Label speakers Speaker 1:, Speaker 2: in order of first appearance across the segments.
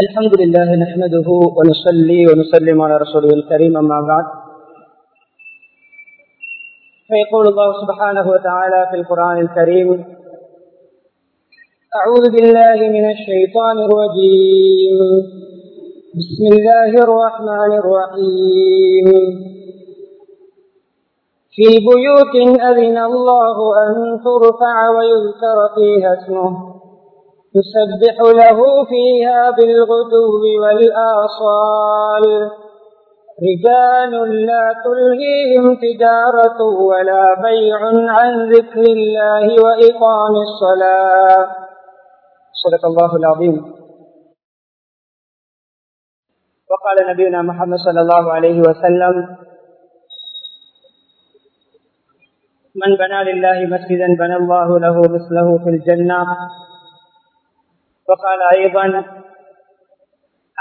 Speaker 1: الحمد لله نحمده ونصلي ونسلم على رسوله الكريم أما بعد فيقول الله سبحانه وتعالى في القرآن الكريم أعوذ بالله من الشيطان الرجيم بسم الله الرحمن الرحيم في بيوت أذن الله أن ترفع ويذكر فيها اسمه يسبح له فيها بالغدو والآصال رجال لا تلهيهم تجارة ولا بيع عن ذكر الله وإقام الصلاة صدق الله العظيم وقال نبينا محمد صلى الله عليه وسلم من بنى لله مسجدا بنى الله له مثله في الجنة وقال أيضا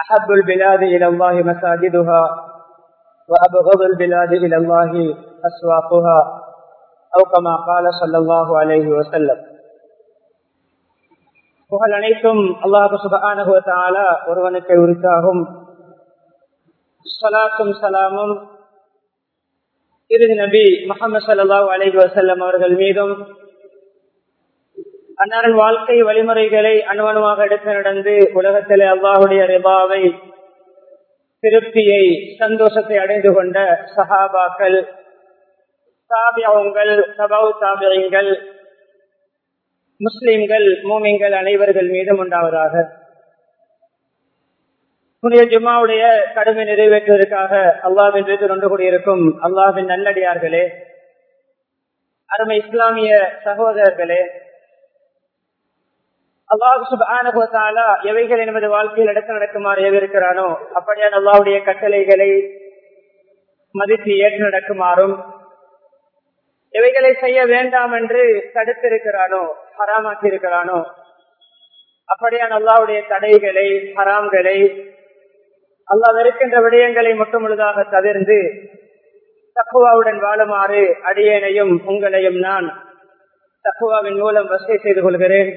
Speaker 1: أحب البلاد إلى الله مساجدها وأبغض البلاد إلى الله أسواقها أو كما قال صلى الله عليه وسلم புகழ் அனைத்தும் அல்லாஹு சுபகானகுவ தாலா ஒருவனுக்கு உரித்தாகும் சலாத்தும் சலாமும் இறுதி நபி முகமது சல்லாஹூ அலஹி வசல்லம் அவர்கள் மீதும் அன்னாரின் வாழ்க்கை வழிமுறைகளை அணுவணுவாக எடுத்து நடந்து உலகத்திலே அல்லாஹுடைய ரிபாவை திருப்தியை சந்தோஷத்தை அடைந்து கொண்ட சஹாபாக்கள் சாபியாவுங்கள் சபாவு தாபியங்கள் முஸ்லிம்கள் மூமிங்கள் அனைவர்கள் மீதும் உண்டாவதாக புனித ஜும்மாவுடைய கடுமை நிறைவேற்றுவதற்காக அல்லாவின் மீது நொன்று கூடியிருக்கும் அல்லாவின் நல்லடியார்களே அருமை இஸ்லாமிய சகோதரர்களே அல்லாஹு எனது வாழ்க்கையில் இடத்து நடக்குமாறு ஏவிருக்கிறானோ அப்படியான அல்லாவுடைய கட்டளைகளை மதித்து ஏற்று நடக்குமாறும்
Speaker 2: எவைகளை செய்ய வேண்டாம் என்று தடுத்திருக்கிறானோ
Speaker 1: ஹராமாக்கி இருக்கிறானோ அப்படியான அல்லாவுடைய தடைகளை ஹராம்களை அல்லா வெறுக்கின்ற விடயங்களை மட்டுமுழுதாக தவிர்த்து தக்குவாவுடன் வாழுமாறு அடியேனையும் உங்களையும் நான் தக்குவாவின் மூலம் வசதி செய்து கொள்கிறேன்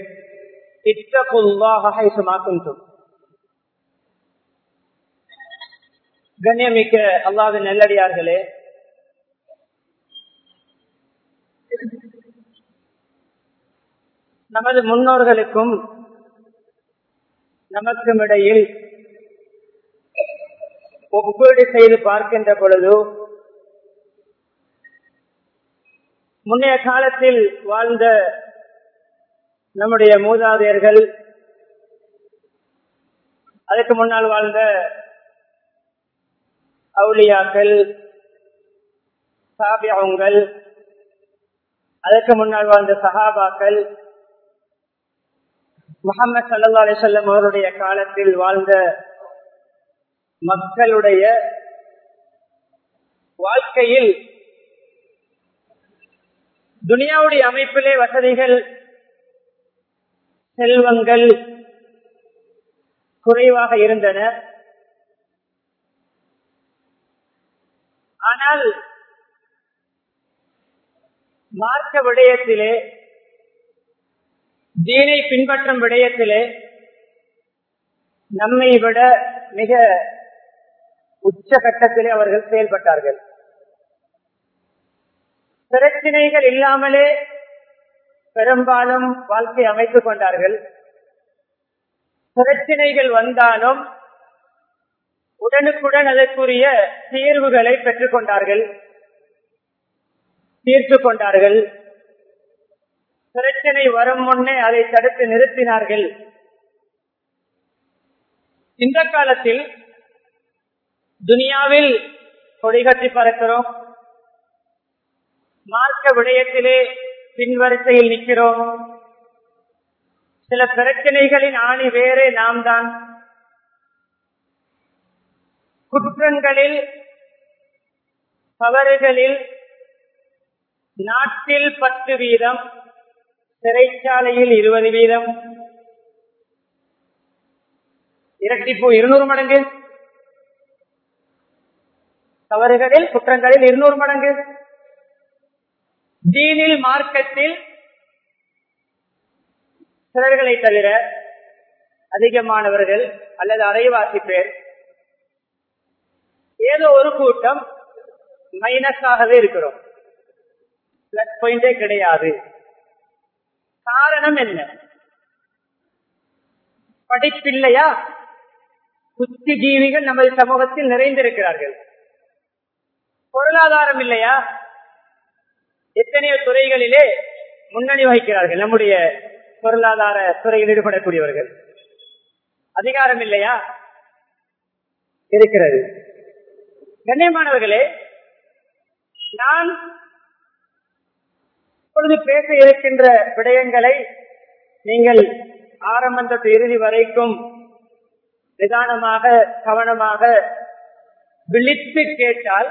Speaker 1: கண்ணியமிக்க அல்லாத நெல்லடியார்களே நமது முன்னோர்களுக்கும் நமக்கும் இடையில் ஒப்பீடு செய்து பார்க்கின்ற பொழுது முன்னைய காலத்தில் வாழ்ந்த
Speaker 2: நம்முடைய மூதாதையர்கள்
Speaker 1: அதுக்கு முன்னால் வாழ்ந்த அவுளியாக்கள் சாபியாவுங்கள் அதற்கு முன்னால் வாழ்ந்த சஹாபாக்கள் முகமது சல்லா அலிசல்லம் அவருடைய காலத்தில் வாழ்ந்த மக்களுடைய
Speaker 2: வாழ்க்கையில் துனியாவுடைய அமைப்பிலே வசதிகள் செல்வங்கள் குறைவாக இருந்தன ஆனால் மார்க்க விடயத்திலே தீனை பின்பற்றும் விடயத்திலே நம்மை விட மிக உச்ச கட்டத்திலே அவர்கள் செயல்பட்டார்கள் பிரச்சனைகள் இல்லாமலே பெரும்பாலும் வாழ்க்கை அமைத்துக் கொண்டார்கள் பிரச்சனைகள் வந்தாலும் உடனுக்குடன் அதற்குரிய தீர்வுகளை பெற்றுக் கொண்டார்கள் தீர்த்து கொண்டார்கள் பிரச்சனை வரும் முன்னே அதை தடுத்து நிறுத்தினார்கள் இந்த காலத்தில் துனியாவில் கொடிகட்டி பறக்கிறோம் மார்க்க விடயத்திலே பின்வரிசையில் நிற்கிறோம் சில பிரச்சனைகளின் ஆணி வேறே நாம் தான் குற்றங்களில் தவறுகளில் நாட்டில் பத்து வீதம் சிறைச்சாலையில் இருபது வீதம் இரட்டிப்பு இருநூறு மடங்கு தவறுகளில் குற்றங்களில் இருநூறு மடங்கு தீனில் மார்க்கத்தில் சிலர்களை தவிர அதிகமானவர்கள் அல்லது அரைவாசி பேர் ஏதோ ஒரு கூட்டம் மைனஸாகவே இருக்கிறோம் பிளஸ் பாயிண்டே கிடையாது காரணம் என்ன படிப்பில்லையா புத்திஜீவிகள் நமது சமூகத்தில் நிறைந்திருக்கிறார்கள் பொருளாதாரம் இல்லையா எத்தனையோ துறைகளிலே முன்னணி வகிக்கிறார்கள்
Speaker 1: நம்முடைய பொருளாதார துறையில் ஈடுபடக்கூடியவர்கள்
Speaker 2: அதிகாரம் இல்லையா இருக்கிறது கண்ணியமானவர்களே நான் இப்பொழுது பேச இருக்கின்ற விடயங்களை நீங்கள் ஆரம்பத்து இறுதி வரைக்கும் நிதானமாக கவனமாக விழித்து கேட்டால்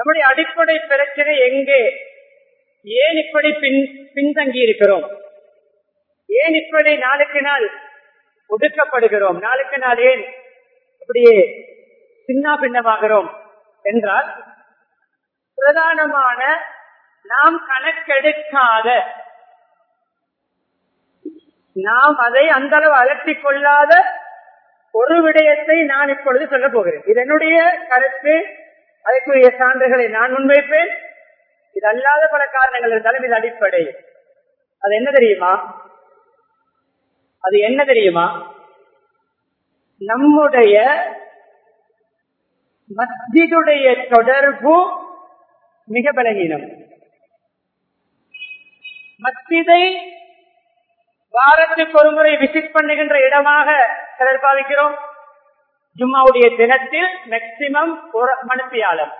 Speaker 2: நம்முடைய அடிப்படை பிரச்சனை எங்கே ஏன் இப்படி பின் பின்தங்கி இருக்கிறோம் ஏன் இப்படி நாளுக்கு நாள் ஒடுக்கப்படுகிறோம் நாளுக்கு நாள் ஏன் அப்படியே சின்ன பின்னமாகிறோம் என்றால் பிரதானமான நாம் கணக்கெடுக்காத நாம் அதை அந்த அளவு அலட்டி கொள்ளாத ஒரு விடயத்தை நான் இப்பொழுது சொல்ல போகிறேன் இது என்னுடைய கருத்து அதற்குரிய சான்றுகளை நான் முன்வைப்பேன் இது அல்லாத பல காரணங்கள் இருந்தாலும் இது அடிப்படை அது என்ன தெரியுமா அது என்ன தெரியுமா நம்முடைய மஸ்ஜிதுடைய தொடர்பு மிக பலகீனம் மஸ்ஜிதை வாரத்துக்கு ஒரு முறை விசிட் பண்ணுகின்ற இடமாக சிலர் பாவிக்கிறோம் ஜும்மாவுடைய தினத்தில் மேக்சிமம் ஒரு மனுப்பியாளம்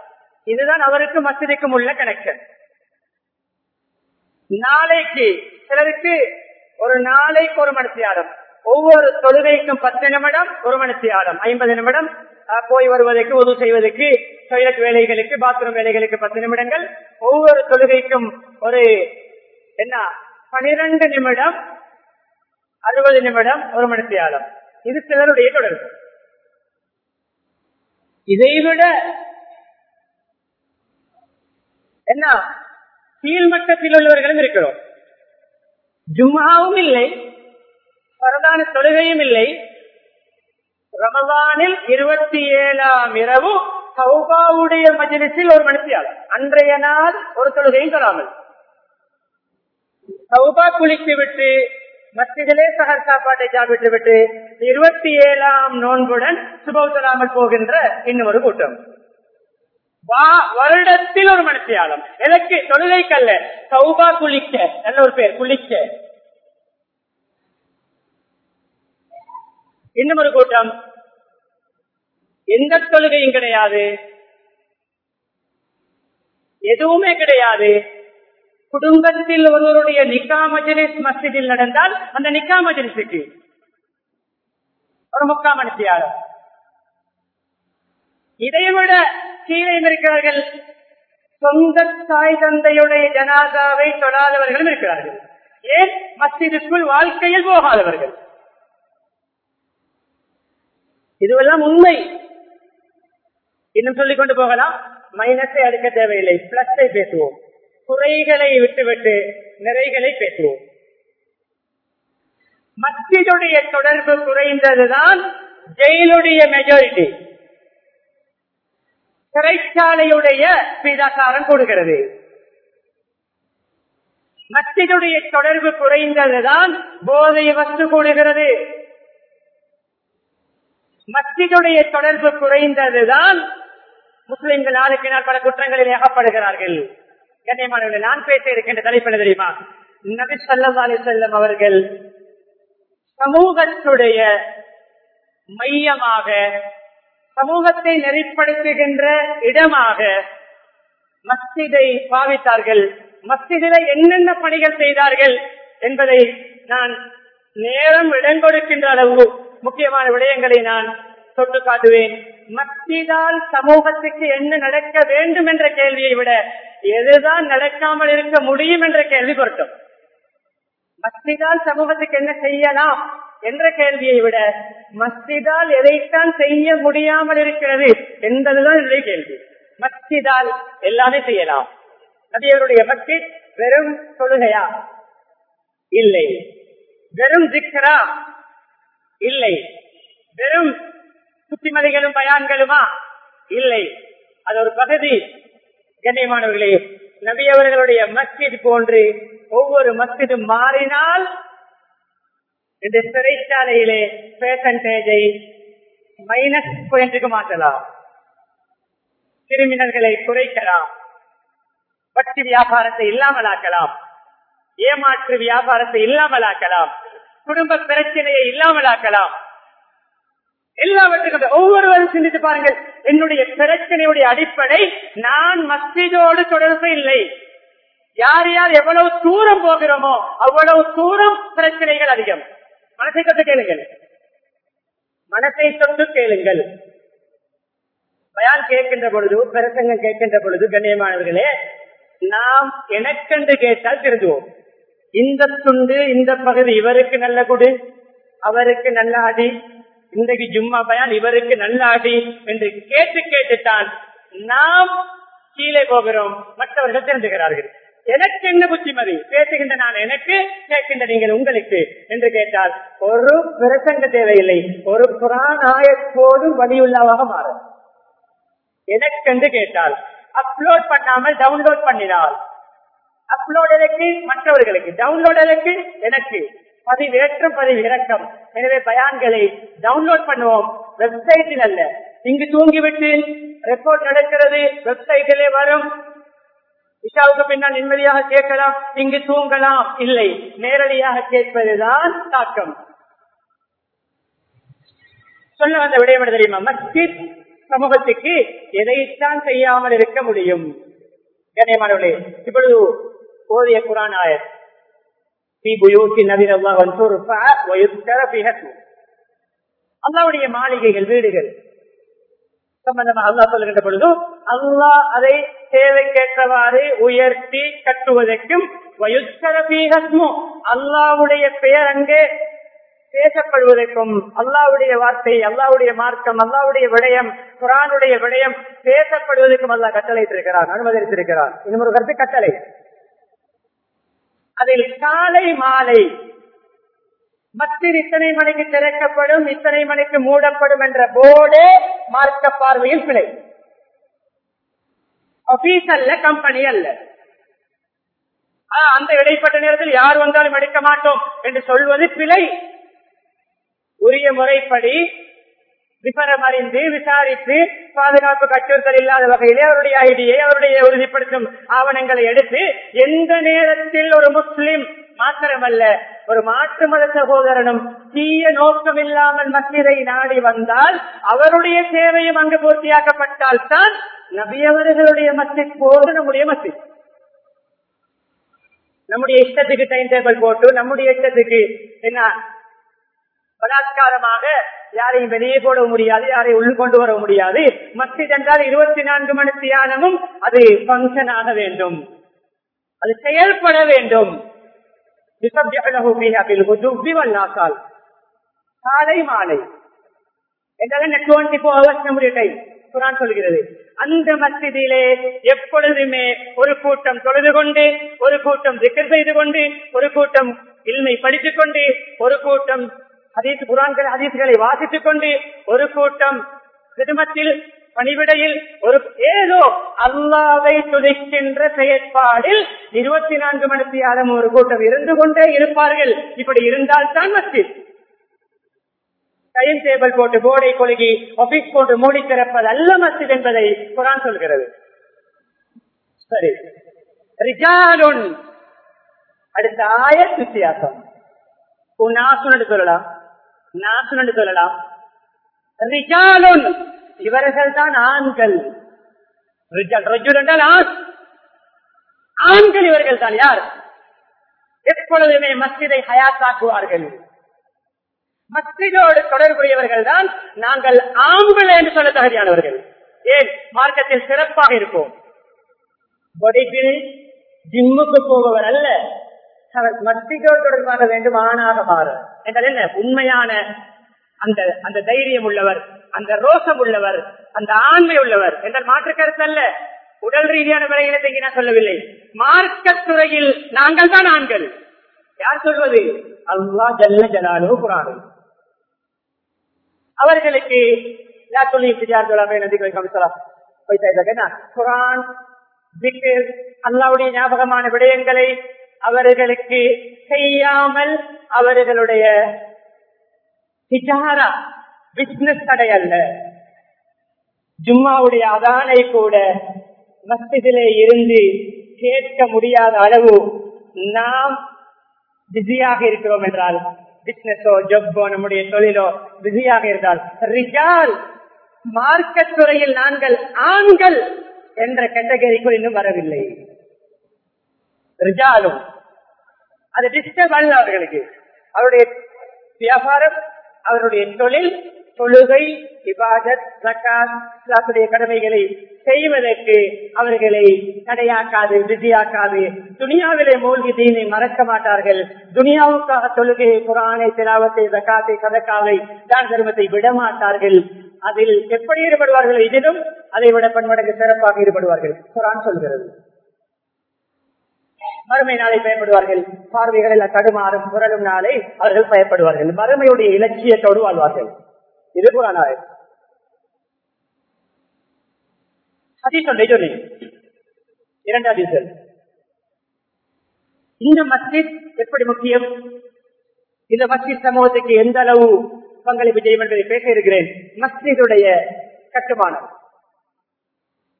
Speaker 2: இதுதான் அவருக்கு மசிதிக்கும் உள்ள கனெக்ஷன் நாளைக்கு சிலருக்கு ஒரு நாளைக்கு ஒரு மனுத்தியாரம் ஒவ்வொரு தொழுகைக்கும் பத்து நிமிடம் ஒரு மனுத்தியாரம் ஐம்பது நிமிடம் போய் வருவதற்கு உதவு செய்வதற்கு டொய்லெட் வேலைகளுக்கு பாத்ரூம் வேலைகளுக்கு பத்து நிமிடங்கள் ஒவ்வொரு தொழுகைக்கும் ஒரு என்ன பனிரெண்டு நிமிடம் அறுபது நிமிடம் ஒரு மணித்தியாலம் இது சிலருடைய தொடர்பு இதைவிட என்ன கீழ்மட்டத்தில் உள்ளவர்களும் இருக்கிறோம் ஜும்மாவும் இல்லை பரதான தொழுகையும் இல்லை ரமதானில் இருபத்தி ஏழாம் இரவு சௌகாவுடைய மஜிலிஸில் ஒரு மனுஷியால் அன்றைய நாள் ஒரு தொழுகையும் தொழாமல் சௌகா குளித்து விட்டு மத்திகளே சகர் சாப்பாட்டை சாப்பிட்டு விட்டு இருபத்தி ஏழாம் நோன்புடன் சுபவுத்தராமல் போகின்ற இன்னொரு கூட்டம் வருடத்தில் ஒரு மனுஷியாலம் எனக்கு தொழுகைக்கல்ல சௌபா குளிக்க நல்ல ஒரு பேர் குளிக்க இன்னும் ஒரு கூட்டம் எந்த தொழுகையும் கிடையாது எதுவுமே கிடையாது குடும்பத்தில் ஒருவருடைய நிக்கா மஜலிஸ் மஸ்ஜிதில் நடந்தால் அந்த நிக்கா மஜலிஸுக்கு ஒரு முக்கால் மணித்தியாளர் இதைவிட கீழே இருக்கிறார்கள் சொந்த தாய் தந்தையுடைய ஜனாதாவை தொடாதவர்களும் இருக்கிறார்கள் ஏன் மசிதுக்குள் வாழ்க்கையில் போகாதவர்கள் இதுவெல்லாம் உண்மை இன்னும் சொல்லிக் கொண்டு போகலாம் மைனஸை அடுக்க தேவையில்லை பிளஸை பேசுவோம் குறைகளை விட்டுவிட்டு நிறைகளை பேசுவோம் மத்தியுடைய தொடர்பு குறைந்ததுதான் ஜெயிலுடைய மெஜாரிட்டி சிறைச்சாலையுடைய பீதாசாரம் கொடுக்கிறது மத்தியுடைய தொடர்பு குறைந்ததுதான் போதை வஸ்து கூடுகிறது மத்தியுடைய தொடர்பு குறைந்ததுதான் முஸ்லிம்கள் நாளுக்கு நாள் பல குற்றங்களில் ஏகப்படுகிறார்கள் கண்ணியமானவர்கள் நான் பேச இருக்கின்ற தலைப்பு தெரியுமா நபி சல்லா செல்லம் அவர்கள் சமூகத்துடைய மையமாக சமூகத்தை நெறிப்படுத்துகின்ற இடமாக மஸ்திதை பாவித்தார்கள் மஸ்திதில என்னென்ன பணிகள் செய்தார்கள் என்பதை நான் நேரம் இடங்கொடுக்கின்ற அளவு முக்கியமான விடயங்களை நான் சொட்டு காட்டுவேன் மத்தியால் சமூகத்துக்கு என்ன நடக்க வேண்டும் என்ற கேள்வியை விட எதுதான் நடக்காமல் இருக்க முடியும் என்ற கேள்வி பொருட்டும் மஸ்திதால் சமூகத்துக்கு என்ன செய்யலாம் என்ற கேள்வியை விட மஸ்திதால் எதைத்தான் செய்ய முடியாமல் இருக்கிறது என்பதுதான் இதே கேள்வி மஸ்திதால் எல்லாமே செய்யலாம் நதியருடைய பக்தி வெறும் தொழுகையா இல்லை வெறும் திக்கரா இல்லை வெறும் சுத்திமதிகளும் பயான்களுமா இல்லை அது ஒரு பகுதி கண்ணியமானவர்களே நபி அவர்களுடைய மஸ்ஜித் போன்று ஒவ்வொரு மஸ்ஜிதும் மாறினால் இந்த சிறைச்சாலையிலே பேசன்டேஜை மைனஸ் பாயிண்ட்டுக்கு மாற்றலாம் கிரிமினல்களை குறைக்கலாம் பட்டி வியாபாரத்தை இல்லாமலாக்கலாம் ஏமாற்று வியாபாரத்தை இல்லாமலாக்கலாம் குடும்ப பிரச்சனையை இல்லாமலாக்கலாம் எல்லாவற்றையும் ஒவ்வொருவரும் சிந்தித்து பாருங்கள் என்னுடைய பிரச்சனையுடைய அடிப்படை நான் மஸ்ஜிதோடு தொடர்பு இல்லை யார் யார் எவ்வளவு தூரம் போகிறோமோ அவ்வளவு தூரம் பிரச்சனைகள் அதிகம் மனசை தொட்டு கேளுங்கள் மனசை தொட்டு கேளுங்கள் பயன் கேட்கின்ற பொழுது பிரசங்கம் கேட்கின்ற பொழுது கண்ணியமானவர்களே நாம் எனக்கென்று கேட்டால் திருந்துவோம் இந்த துண்டு இந்த பகுதி இவருக்கு நல்ல குடு அவருக்கு நல்ல அடி இன்றைக்கு ஜும்மா பயான் இவருக்கு நல்லாடி என்று கேட்டு கேட்டுத்தான் நாம் கீழே போகிறோம் மற்றவர்கள் தெரிந்துகிறார்கள் எனக்கு என்ன புத்திமதி பேசுகின்ற நான் எனக்கு கேட்கின்ற நீங்கள் உங்களுக்கு என்று கேட்டால் ஒரு பிரசங்க தேவையில்லை ஒரு புறாநாயக்கோடு வழியுள்ளவாக மாறும் எனக்கென்று கேட்டால் அப்லோட் பண்ணாமல் டவுன்லோட் பண்ணினால் அப்லோட் எனக்கு மற்றவர்களுக்கு டவுன்லோட் எனக்கு எனக்கு பதிவேற்றம் பதிவு இறக்கம் எனவே பயான்களை டவுன்லோட் பண்ணுவோம் வெப்சைட்டில் அல்ல இங்கு தூங்கிவிட்டு ரெக்கார்ட் நடக்கிறது வெப்சைட்டிலே வரும் இஷாவுக்கு பின்னால் நிம்மதியாக கேட்கலாம் இங்கு தூங்கலாம் இல்லை நேரடியாக கேட்பதுதான் தாக்கம் சொல்ல வந்த விடயம் தெரியுமா மஸ்ஜித் சமூகத்துக்கு எதைத்தான் செய்யாமல்
Speaker 1: இருக்க முடியும் கண்ணியமானவர்களே இப்பொழுது போதிய குரான் ஆயர் في بيوت نذر الله ويذكر فيها اسمه
Speaker 2: அல்லாவுடைய மாளிகைகள் வீடுகள் சம்பந்தமாக அல்லா சொல்லுகின்ற பொழுது அல்லா அதை தேவைக்கேற்றவாறு உயர்த்தி கட்டுவதற்கும் அல்லாவுடைய பெயர் அங்கே பேசப்படுவதற்கும் அல்லாவுடைய வார்த்தை அல்லாவுடைய மார்க்கம் அல்லாவுடைய விடயம் குரானுடைய விடயம் பேசப்படுவதற்கும் அல்லா கட்டளைத்திருக்கிறான் அனுமதித்திருக்கிறான் இன்னொரு கருத்து கட்டளை அதில் காலை மாலை மத்திய இத்தனை மணிக்கு திறக்கப்படும் இத்தனை மணிக்கு மூடப்படும் என்ற போர்டே மார்க்க பார்வையில் பிழை ஆபீஸ் அல்ல கம்பெனி அல்ல அந்த இடைப்பட்ட நேரத்தில் யார் வந்தாலும் எடுக்க மாட்டோம் என்று சொல்வது பிழை உரிய முறைப்படி விபரம் அறிந்து விசாரித்து பாதுகாப்பு கச்சுறுத்தல் இல்லாத வகையிலே அவருடைய ஐடியை அவருடைய உறுதிப்படுத்தும் ஆவணங்களை எடுத்து எந்த நேரத்தில் ஒரு முஸ்லிம் மாத்திரமல்ல ஒரு மாற்று மத சகோதரனும் தீய நோக்கம் இல்லாமல் மசிதை நாடி வந்தால் அவருடைய சேவையும் அங்கு பூர்த்தியாக்கப்பட்டால் தான் நபியவர்களுடைய மசித் போது நம்முடைய மசித் நம்முடைய இஷ்டத்துக்கு டைம் டேபிள் போட்டு நம்முடைய இஷ்டத்துக்கு என்ன பலாத்காரமாக யாரையும் வெளியே போட முடியாது யாரையும் உள்ளு கொண்டு வர முடியாது மஸ்ஜித் என்றால் இருபத்தி நான்கு மணி தியானமும் அது பங்கன் ஆக வேண்டும் அது செயல்பட வேண்டும் காலை மாலை நம்முடைய குரான் சொல்கிறது அந்த மசிதியிலே எப்பொழுதுமே ஒரு கூட்டம் தொழுது கொண்டு ஒரு கூட்டம் திக்கர் செய்து கொண்டு ஒரு கூட்டம் இல்லை படித்துக் கொண்டு ஒரு கூட்டம் ஹதீஸ் குரான்கள் ஹதீஸ்களை வாசித்துக் கொண்டு ஒரு கூட்டம் சிறுமத்தில் பணிவிடையில் ஒரு ஏதோ அல்லாவை துதிக்கின்ற செயற்பாடில் இருபத்தி நான்கு மணி ஆரம் ஒரு கூட்டம் இருந்து கொண்டே இருப்பார்கள் இப்படி இருந்தால் தான் டைம் டேபிள் போட்டு போர்டை கொழுகி ஆபீஸ் போட்டு மூடி திறப்பது அல்ல மஸ்ஜித் என்பதை குரான் சொல்கிறது
Speaker 1: சரி அடுத்த
Speaker 2: ஆயத் வித்தியாசம் சொல்லலாம் நாசனு சொல்லலாம் இவர்கள் தான் ஆண்கள் என்றால் ஆண்கள் இவர்கள் தான் யார் எப்பொழுதுமே மஸ்ஜிதை ஹயாத்தாக்குவார்கள் மஸ்ஜிதோடு தொடர்புடையவர்கள் தான் நாங்கள் ஆண்கள் என்று சொல்ல தகுதியானவர்கள் ஏன் மார்க்கத்தில் சிறப்பாக இருப்போம் ஜிம்முக்கு போபவர் அல்ல மத்திகள் தொடர்பாக வேண்டும் ஆணாக மாறும் என்றால் என்ன உண்மையான அந்த அந்த தைரியம் உள்ளவர் அந்த ரோசம் உள்ளவர் அந்த ஆண்மை உள்ளவர் என்றால் மாற்று கருத்து அல்ல உடல் ரீதியான விலையினத்தை நான் சொல்லவில்லை மார்க்கத்துறையில் நாங்கள் தான் ஆண்கள்
Speaker 1: யார் சொல்வது அல்லா ஜல்ல ஜலாலோ குரானு
Speaker 2: அவர்களுக்கு யார் சொல்லி குரான் அல்லாவுடைய ஞாபகமான விடயங்களை அவர்களுக்கு செய்யாமல் அவர்களுடைய பிசினஸ் கடை அல்ல ஜும்மாவுடைய அதானை கூட மஸ்திலே இருந்து கேட்க முடியாத அளவு நாம் பிஸியாக இருக்கிறோம் என்றால் பிசினஸோ ஜப்போ நம்முடைய தொழிலோ பிஸியாக இருந்தால் ரிஜால் மார்க்கெட் துறையில் நாங்கள் ஆண்கள் என்ற கேட்டகரிக்குள் இன்னும் வரவில்லை ரிஜாலும் அது டிஸ்டர்ப் அல்ல அவர்களுக்கு அவருடைய வியாபாரம் அவருடைய தொழில் தொழுகை விவாதத் ஜக்காத்துடைய கடமைகளை செய்வதற்கு அவர்களை தடையாக்காது விதியாக்காது துனியாவிலே மூழ்கி தீனை மறக்க மாட்டார்கள் துணியாவுக்காக தொழுகை குரானை திராவத்தை ஜக்காத்தை கதக்காவை தான் தர்மத்தை விடமாட்டார்கள் அதில் எப்படி ஈடுபடுவார்கள் இதிலும் அதை விட பன்மடங்கு சிறப்பாக ஈடுபடுவார்கள்
Speaker 1: குரான் சொல்கிறது
Speaker 2: மறுமை நாளை பார்வைகள் பார்வைகளில் தடுமாறும் புரளும் நாளை அவர்கள் பயப்படுவார்கள் மறுமையுடைய இலட்சியத்தோடு வாழ்வார்கள் இது புறான சொல்லி இரண்டாவது இந்த மஸ்ஜித் எப்படி முக்கியம் இந்த மஸ்ஜித் சமூகத்துக்கு எந்த அளவு பங்களிப்பு செய்யும் என்பதை பேச இருக்கிறேன் மஸ்ஜிதுடைய கட்டுமானம்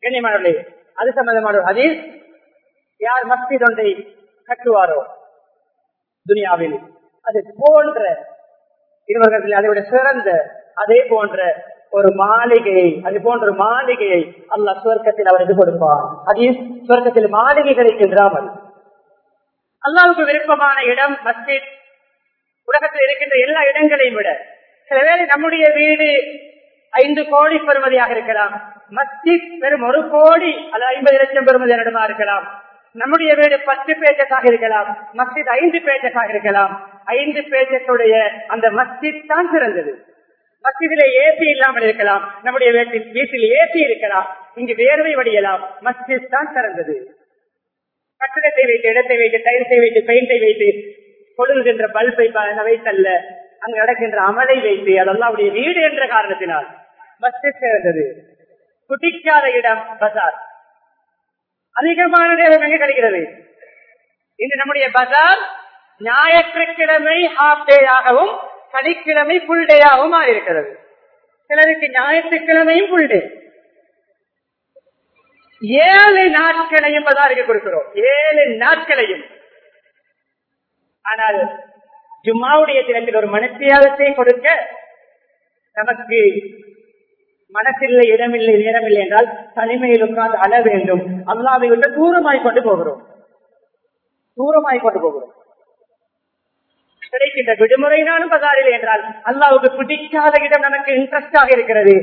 Speaker 2: கண்ணியமானவர்களே அது சம்பந்தமான அதில் யார் மஸ்ஜித் ஒன்றை கட்டுவாரோ துனியாவில் அது போன்ற இருவர்கள் விட சிறந்த அதே போன்ற ஒரு மாளிகையை அது போன்ற ஒரு மாளிகையை அல்ல சுவர்க்கத்தில் இது கொடுப்பார் அது சுவர்க்கத்தில் மாளிகை கிடைக்கின்றாமல் அல்லாவுக்கு விருப்பமான இடம் மஸ்ஜித் உலகத்தில் இருக்கின்ற எல்லா இடங்களையும் விட சில வேலை நம்முடைய வீடு ஐந்து கோடி பெறுமதியாக இருக்கலாம் மஸ்தித் பெரும் ஒரு கோடி அல்லது ஐம்பது லட்சம் பெறுமதி இடமா இருக்கலாம் நம்முடைய வீடு பத்து பேஜஸாக இருக்கலாம் மஸ்ஜித் ஐந்து பேஜஸாக இருக்கலாம் ஐந்து பேஜஸுடைய அந்த மஸ்ஜித் தான் சிறந்தது மஸ்ஜிதில ஏசி இல்லாமல் இருக்கலாம் நம்முடைய வீட்டில் வீட்டில் ஏசி இருக்கலாம் இங்கு வேர்வை வடியலாம் மஸ்ஜித் தான் சிறந்தது கட்டிடத்தை வைத்து இடத்தை வைத்து டைல்ஸை வைத்து பெயிண்டை வைத்து கொழுகின்ற பல்பை வைத்தல்ல அங்கு நடக்கின்ற அமலை வைத்து அதெல்லாம் வீடு என்ற காரணத்தினால் மஸ்ஜித் சிறந்தது குட்டிக்காத இடம் பசார் அதிகமான நேரம் எங்க கிடைக்கிறது இன்று நம்முடைய பஜார் ஞாயிற்றுக்கிழமை ஹாஃப் டேயாகவும் சனிக்கிழமை புல் டேயாகவும் இருக்கிறது சிலருக்கு ஞாயிற்றுக்கிழமையும் புல் டே ஏழு நாட்களையும் பதாரிக்க கொடுக்கிறோம் ஏழு நாட்களையும் ஆனால் ஜும்மாவுடைய தினத்தில் ஒரு மனசியாதத்தை கொடுக்க நமக்கு மனசில்லை இடமில்லை நேரமில்லை என்றால் தனிமையில் உட்கார்ந்து அழ வேண்டும் அல்லாவை விட்டு தூரமாய் கொண்டு போகிறோம் தூரமாய் கொண்டு போகிறோம் கிடைக்கின்ற விடுமுறை நானும் பதாரில் என்றால் அல்லாவுக்கு பிடிக்காத இடம் நமக்கு இன்ட்ரெஸ்டாக இருக்கிறது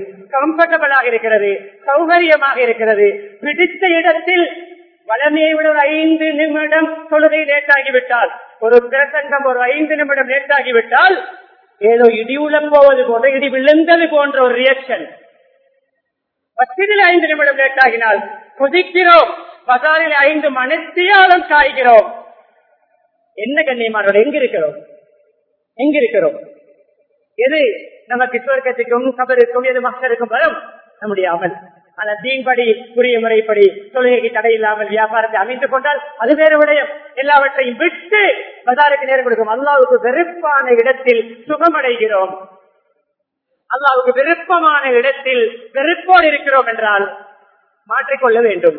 Speaker 2: ஆக இருக்கிறது சௌகரியமாக இருக்கிறது பிடித்த இடத்தில் வளமையை விட ஒரு ஐந்து நிமிடம் தொழுகை லேட்டாகிவிட்டால் ஒரு பிரசங்கம் ஒரு ஐந்து நிமிடம் லேட்டாகிவிட்டால் ஏதோ இடி போவது போன்ற இடி விழுந்தது போன்ற ஒரு ரியாக்ஷன் மஸ்ஜிதில் ஐந்து நிமிடம் லேட் ஆகினால் குதிக்கிறோம் பசாரில் ஐந்து மனத்தியாலும் காய்கிறோம் என்ன கண்ணியமானோட எங்க இருக்கிறோம் எங்க இருக்கிறோம் எது நமக்கு சுவர்க்கத்துக்கும் கபருக்கும் எது மக்களுக்கும் வரும் நம்முடைய அமல் ஆனால் தீன்படி புரிய முறைப்படி தொழுகைக்கு தடை இல்லாமல் வியாபாரத்தை அமைத்துக் கொண்டால் அது வேறு விடயம் எல்லாவற்றையும் விட்டு பசாருக்கு நேரம் கொடுக்கும் அல்லாவுக்கு வெறுப்பான இடத்தில் சுகமடைகிறோம் அல்லாவுக்கு விருப்பமான இடத்தில் வெறுப்போடு இருக்கிறோம் என்றால் மாற்றிக்கொள்ள வேண்டும்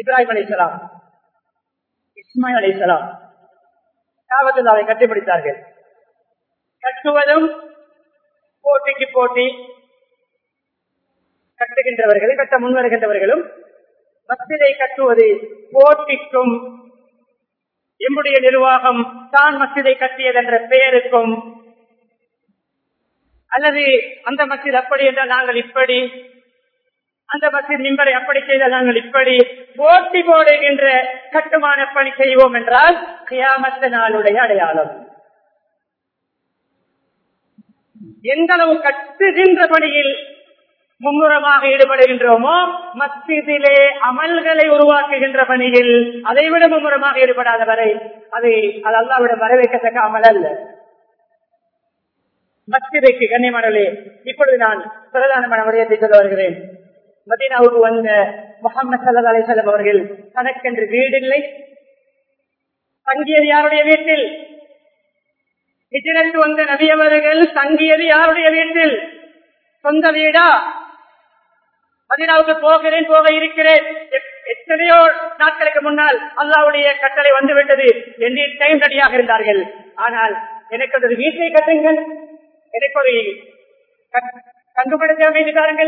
Speaker 2: இப்ராஹிம் அலிசலாம் இஸ்மாய் அலிசலாம் காவத்தில் அதை கட்டிப்பிடித்தார்கள் கட்டுவதும் போட்டிக்கு போட்டி கட்டுகின்றவர்களும் கட்ட முன்வருகின்றவர்களும் மத்திரை கட்டுவது போட்டிக்கும் எம்முடைய நிர்வாகம் தான் மசிதை கட்டியது என்ற பெயருக்கும் அல்லது அந்த மசித் அப்படி என்றால் நாங்கள் இப்படி அந்த மசித் மின்பரை அப்படி செய்தால் நாங்கள் இப்படி போட்டி போடுகின்ற கட்டுமான பணி செய்வோம் என்றால் கியாமத்த நாளுடைய அடையாளம் எந்தளவு கட்டுகின்ற பணியில் மும்முரமாக ஈடுபடுகின்றோமோ மஸ்ஜிதிலே அமல்களை உருவாக்குகின்ற பணியில் அதை விட மும்முரமாக வரை அதை அது அல்லாவிடம் வரவேற்கத்தக்க அமல் அல்ல மஸ்ஜிதைக்கு கண்ணியமானே இப்பொழுது நான் பிரதானமான விடயத்தை சொல்ல வருகிறேன் மதீனாவுக்கு வந்த முகமது சல்லா அலிசல்லம் அவர்கள் தனக்கென்று வீடு இல்லை தங்கியது யாருடைய வீட்டில் இஜினுக்கு வந்த நபியவர்கள் தங்கியது யாருடைய வீட்டில் சொந்த வீடா மதினாவுக்கு போகிறேன் போக இருக்கிறேன் எத்தனையோ நாட்களுக்கு முன்னால் அல்லாவுடைய கட்டளை வந்துவிட்டது என்று டைம் ரெடியாக இருந்தார்கள் ஆனால் எனக்கு ஒரு வீட்டை கட்டுங்கள் எனக்கு ஒரு கண்டுபிடிக்க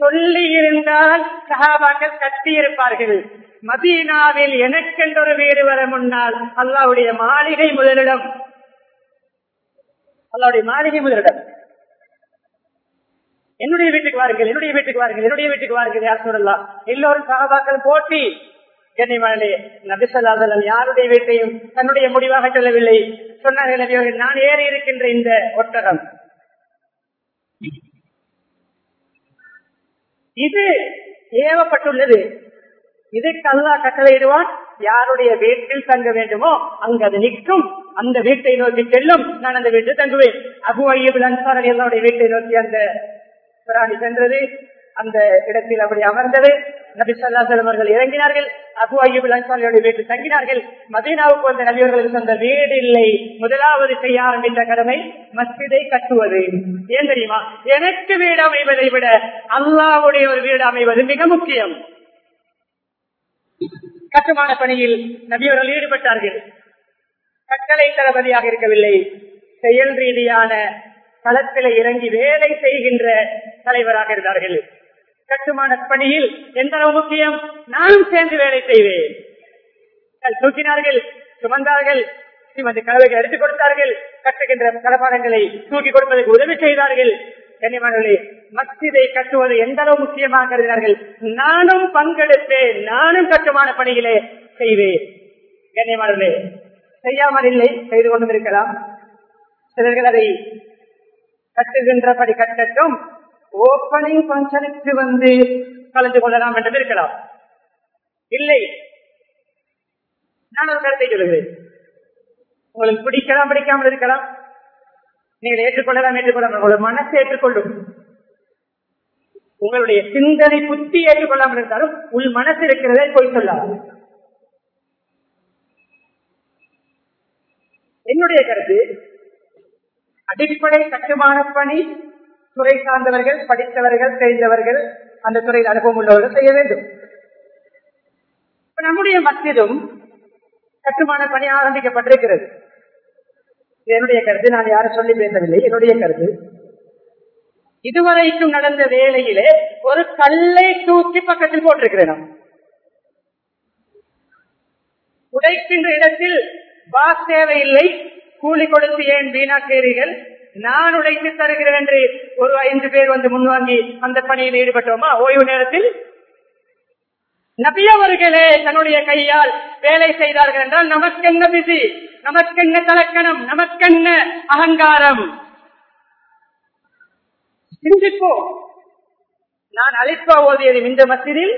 Speaker 2: சொல்லி இருந்தால் சகாபாக்கள் கட்டி இருப்பார்கள் மதீனாவில் எனக்கென்றொரு வீடு வர முன்னால் அல்லாவுடைய மாளிகை முதலிடம் அல்லாவுடைய மாளிகை முதலிடம் என்னுடைய வீட்டுக்கு வாருங்கள் என்னுடைய வீட்டுக்கு வாருங்கள் என்னுடைய வீட்டுக்கு வாருங்கள் யார் சொல்லலாம் எல்லோரும் சகபாக்கள் போட்டி கண்ணிமழே நபிசல்லாதலம் யாருடைய வீட்டையும் தன்னுடைய முடிவாக சொல்லவில்லை சொன்னார்கள் நான் ஏறி இருக்கின்ற இந்த ஒட்டகம் இது ஏவப்பட்டுள்ளது இதற்கு அல்லா கட்டளையிடுவான் யாருடைய வீட்டில் தங்க வேண்டுமோ அங்கு அது நிற்கும் அந்த வீட்டை நோக்கி செல்லும் நான் அந்த வீட்டில் தங்குவேன் அபு ஐயபுல் அன்சார் என்னுடைய வீட்டை நோக்கி அந்த பிராணி சென்றது அந்த இடத்தில் அப்படி அமர்ந்தது நபி சல்லாசலம் அவர்கள் இறங்கினார்கள் அபு ஐயூப் அன்சாரியோட வீட்டில் தங்கினார்கள் மதீனாவுக்கு வந்த நபியர்களுக்கு சொந்த வீடு இல்லை முதலாவது செய்ய ஆரம்பித்த கடமை மஸ்ஜிதை கட்டுவது ஏன் தெரியுமா எனக்கு வீடு அமைவதை விட அல்லாவுடைய ஒரு வீடு அமைவது மிக முக்கியம் கட்டுமான பணியில் நபியவர்கள் ஈடுபட்டார்கள் கட்டளை தளபதியாக இருக்கவில்லை செயல் ரீதியான களத்தில இறங்கி வேலை செய்கின்ற தலைவராக இருந்தார்கள் கட்டுமான பணியில் எந்த அளவு முக்கியம் நானும் சேர்ந்து வேலை செய்வேன் தூக்கினார்கள் சுமந்தார்கள் ஸ்ரீமதி கலவைகள் எடுத்துக் கொடுத்தார்கள் கட்டுகின்ற கலபாடங்களை தூக்கி கொடுப்பதற்கு உதவி செய்தார்கள் கன்னிமார்களே மசிதை கட்டுவது எந்த அளவு முக்கியமாக கருதினார்கள் நானும் பங்கெடுப்பேன் நானும் கட்டுமான பணிகளே செய்வேன் கன்னியமானவர்களே செய்யாமல் இல்லை செய்து கொண்டிருக்கலாம் சிலர்கள் அதை கட்டுகின்றபடி கட்டட்டும் ஓப்பனிங் பங்கனுக்கு வந்து கலந்து கொள்ளலாம் என்றும் இருக்கலாம் இல்லை நான் ஒரு கருத்தை சொல்லுகிறேன் உங்களுக்கு பிடிக்கலாம் பிடிக்காமல் இருக்கலாம் நீங்கள் ஏற்றுக்கொள்ளலாம் ஏற்றுக்கொள்ளலாம் உங்களுடைய மனசை ஏற்றுக்கொள்ளும் உங்களுடைய சிந்தனை புத்தி ஏற்றுக்கொள்ளாமல் இருந்தாலும் உள் மனசு இருக்கிறதை போய் சொல்லலாம் என்னுடைய கருத்து அடிப்படை கட்டுமான பணி துறை சார்ந்தவர்கள் படித்தவர்கள் தெரிந்தவர்கள் அந்த துறையில் அனுபவம் உள்ளவர்கள் செய்ய வேண்டும் நம்முடைய மத்தியிலும் கட்டுமான பணி ஆரம்பிக்கப்பட்டிருக்கிறது என்னுடைய கருத்து நான் யாரும் சொல்லி பேசவில்லை என்னுடைய கருத்து இதுவரைக்கும் நடந்த வேலையிலே ஒரு கல்லை தூக்கி பக்கத்தில் போட்டிருக்கிறேன் நான் உடைக்கின்ற இடத்தில் பாஸ் தேவையில்லை கூலி கொடுத்து ஏன் வீணாக்கிறீர்கள் நான் உழைத்து தருகிறேன் என்று ஒரு ஐந்து பேர் வந்து முன்வாங்கி அந்த பணியில் ஈடுபட்டோமா ஓய்வு நேரத்தில் நபியவர்களே தன்னுடைய கையால் வேலை செய்தார்கள் என்றால் நமக்கென்ன பிசி நமக்கென்ன தலக்கணம் நமக்கென்ன அகங்காரம் சிந்திப்போ நான் அழிப்பா ஓதியது இந்த மசிதில்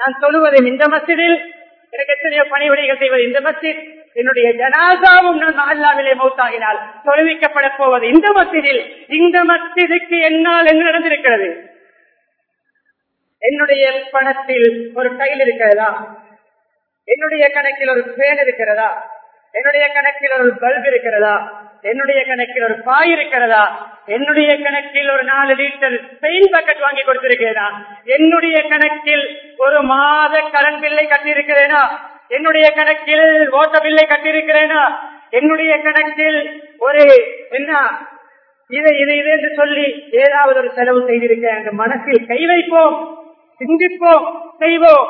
Speaker 2: நான் சொல்லுவது இந்த மசிதில் எனக்கு எத்தனையோ உடைகள் செய்வது இந்த மசித் என்னுடைய ஜனாசாவும் அல்லாவிலே மௌத்தாகினால் தொழுவிக்கப்பட போவது இந்த மத்தியில் இந்த மத்திற்கு என்னால் என்ன நடந்திருக்கிறது என்னுடைய பணத்தில் ஒரு கையில் இருக்கிறதா என்னுடைய கணக்கில் ஒரு பேன் இருக்கிறதா என்னுடைய கணக்கில் ஒரு பல்ப் இருக்கிறதா என்னுடைய கணக்கில் ஒரு பாய் இருக்கிறதா என்னுடைய கணக்கில் ஒரு நாலு லிட்டர் பெயின் பக்கெட் வாங்கி கொடுத்திருக்கிறேனா என்னுடைய கணக்கில் ஒரு மாத கடன் பில்லை கட்டியிருக்கிறேனா என்னுடைய கணக்கில் ஓட்ட பில்லை கட்டியிருக்கிறேனா என்னுடைய கணக்கில் ஒரு என்ன இதை இது இது என்று சொல்லி ஏதாவது ஒரு செலவு செய்திருக்கிறேன் அந்த மனசில் கை வைப்போம் சிந்திப்போம் செய்வோம்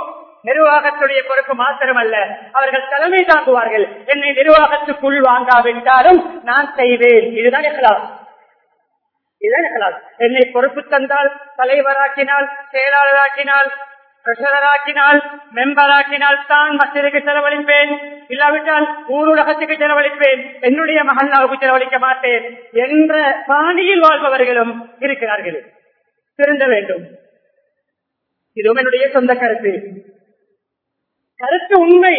Speaker 2: நிர்வாகத்துடைய பொறுப்பு மாத்திரமல்ல அவர்கள் தலைமை தாங்குவார்கள் என்னை நிர்வாகத்துக்குள் வாங்காவிட்டாலும் நான் செய்வேன் இதுதான் எகலாம் இதுதான் எகலாம் என்னை பொறுப்பு தந்தால் தலைவராக்கினால் செயலாளராக்கினால் பிரசராக்கினால் மெம்பராக்கினால் தான் மசிதுக்கு செலவழிப்பேன் இல்லாவிட்டால் ஊருலகத்துக்கு செலவழிப்பேன் என்னுடைய மகல்லாவுக்கு செலவழிக்க மாட்டேன் என்ற பாணியில் வாழ்பவர்களும் இருக்கிறார்கள் திருந்த வேண்டும் இதுவும் என்னுடைய சொந்த கருத்து கருத்து உண்மை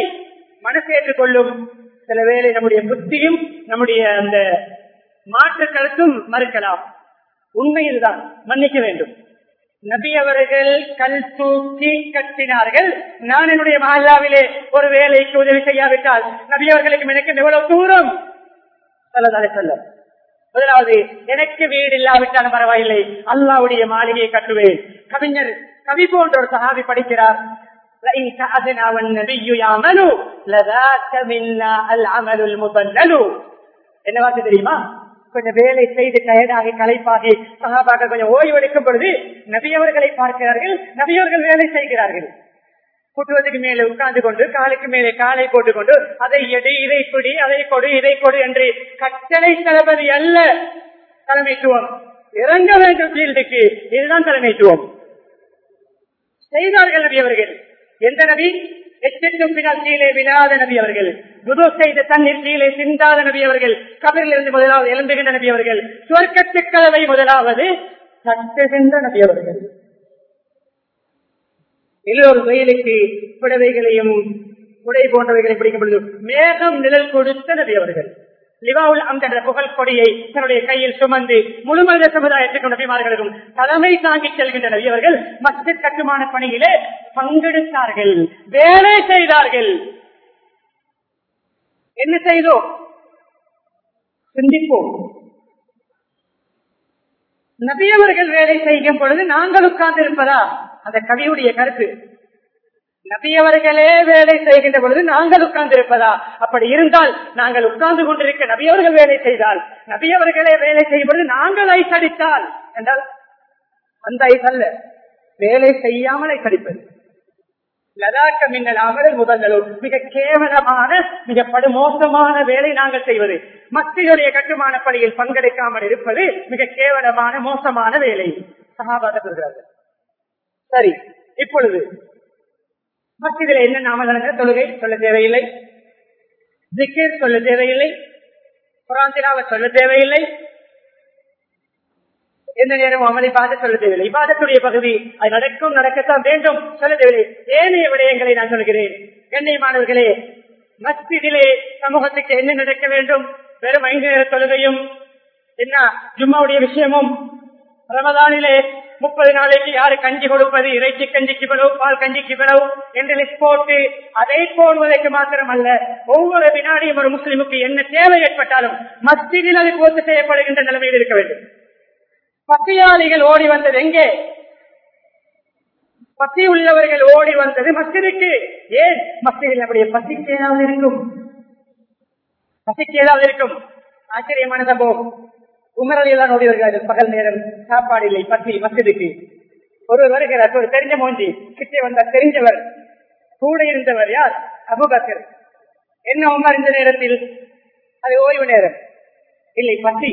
Speaker 2: மனசு ஏற்றுக்கொள்ளும் சில வேளை நம்முடைய புத்தியும் நம்முடைய அந்த மாற்று கருத்தும் மறுக்கலாம் உண்மையில்தான் மன்னிக்க வேண்டும் நபி அவர்கள் கல் தூக்கி கட்டினார்கள் நான் என்னுடைய மகல்லாவிலே ஒரு வேலைக்கு உதவி செய்யாவிட்டால் நபி அவர்களுக்கு எனக்கு எவ்வளவு தூரம் சொல்லதாலே சொல்ல முதலாவது எனக்கு வீடு இல்லாவிட்டாலும் பரவாயில்லை அல்லாவுடைய மாளிகையை கட்டுவேன் கவிஞர் கவி போன்ற ஒரு சகாவி படிக்கிறார் என்ன தெரியுமா கொஞ்சம் வேலை செய்து டயர்டாகி கலைப்பாகி சகாபாக கொஞ்சம் ஓய்வெடுக்கும் பொழுது நபியவர்களை பார்க்கிறார்கள் நபியவர்கள் வேலை செய்கிறார்கள் கூட்டுவதற்கு மேலே உட்கார்ந்து கொண்டு காலுக்கு மேலே காலை போட்டுக்கொண்டு அதை எடு இதை குடி அதை கொடு இதை கொடு என்று கட்டளை தளபதி அல்ல தலைமைத்துவம் இறங்க வேண்டும் பீல்டுக்கு இதுதான் தலைமைத்துவம் செய்தார்கள் நபி அவர்கள் எந்த நபி எச்சரிக்கும் பின்னால் கீழே விழாத நபி அவர்கள் குது செய்த தண்ணீர் கீழே சிந்தாத நபி அவர்கள் கபரில் இருந்து முதலாவது எழும்புகின்ற நபி அவர்கள் சுவர்க்கத்து கதவை முதலாவது தட்டுகின்ற நபி அவர்கள் எல்லோரும் வெயிலுக்கு புடவைகளையும் குடை போன்றவைகளை பிடிக்கும் பொழுது மேகம் நிழல் கொடுத்த நபி அவர்கள் லிவாவுல் அம் என்ற புகழ் கொடியை தன்னுடைய கையில் சுமந்து முழுமத சமுதாயத்துக்கும் நபிமார்களுக்கும் தலைமை தாங்கி செல்கின்ற நபியவர்கள் மஸ்ஜித் கட்டுமான பணியிலே பங்கெடுத்தார்கள் வேலை செய்தார்கள் என்ன செய்தோம் சிந்திப்போம் நபியவர்கள் வேலை செய்யும் பொழுது நாங்கள் உட்கார்ந்து இருப்பதா அந்த கவியுடைய கருத்து நபியவர்களே வேலை செய்கின்ற பொழுது நாங்கள் உட்கார்ந்திருப்பதா அப்படி இருந்தால் நாங்கள் உட்கார்ந்து கொண்டிருக்க நபியவர்கள் வேலை செய்தால் நபியவர்களே வேலை செய்யும் பொழுது நாங்கள் ஐசடித்தால் என்றால் அந்த ஐசல்ல அல்ல வேலை செய்யாமல் ஐசடிப்பது லதாக்க மின்னல் அமரல் முதல்களும் மிக கேவலமான மிக படுமோசமான வேலை நாங்கள் செய்வது மக்களுடைய கட்டுமான பணியில் பங்கெடுக்காமல் இருப்பது மிக கேவலமான மோசமான வேலை சொல்கிறார்கள் சரி இப்பொழுது மசிதில என்ன நாமதன தொழுகை சொல்ல தேவையில்லை ஜிக்கேர் சொல்ல தேவையில்லை புறாந்திராவை சொல்ல தேவையில்லை எந்த நேரம் அமலை பாத சொல்ல தேவையில்லை இப்பாதத்துடைய பகுதி அது நடக்கும் நடக்கத்தான் வேண்டும் சொல்ல தேவையில்லை ஏனைய விடயங்களை நான் சொல்கிறேன் மாணவர்களே மஸ்திதிலே சமூகத்துக்கு என்ன நடக்க வேண்டும் வெறும் ஐந்து நேர தொழுகையும் என்ன ஜும்மாவுடைய விஷயமும் ரமதானிலே முப்பது நாளைக்கு யாரு கஞ்சி கொடுப்பது இறைச்சி கஞ்சிக்கு விளவு பால் கஞ்சிக்கு விளவு என்று லிஸ்ட் போட்டு அதை போடுவதற்கு மாத்திரம் அல்ல ஒவ்வொரு வினாடியும் ஒரு முஸ்லிமுக்கு என்ன தேவை ஏற்பட்டாலும் மத்தியில் அது ஒத்து செய்யப்படுகின்ற நிலைமையில் இருக்க வேண்டும் பசியாளிகள் ஓடி வந்தது எங்கே பசி உள்ளவர்கள் ஓடி வந்தது மஸ்திற்கு ஏன் மஸ்திகள் அப்படி பசிக்கு ஏதாவது இருக்கும் பசிக்கு ஏதாவது இருக்கும் ஆச்சரியமான சம்பவம் உமரலி எல்லாம் ஓடி வருகிறார்கள் பகல் நேரம் சாப்பாடு இல்லை பசி மசிதுக்கு ஒருவர் வருகிறார் ஒரு தெரிஞ்ச மோஞ்சி கிட்டே வந்தார் தெரிஞ்சவர் கூட இருந்தவர் யார் அபுபக்கர் என்ன உமர் இந்த நேரத்தில் அது ஓய்வு நேரம் இல்லை பசி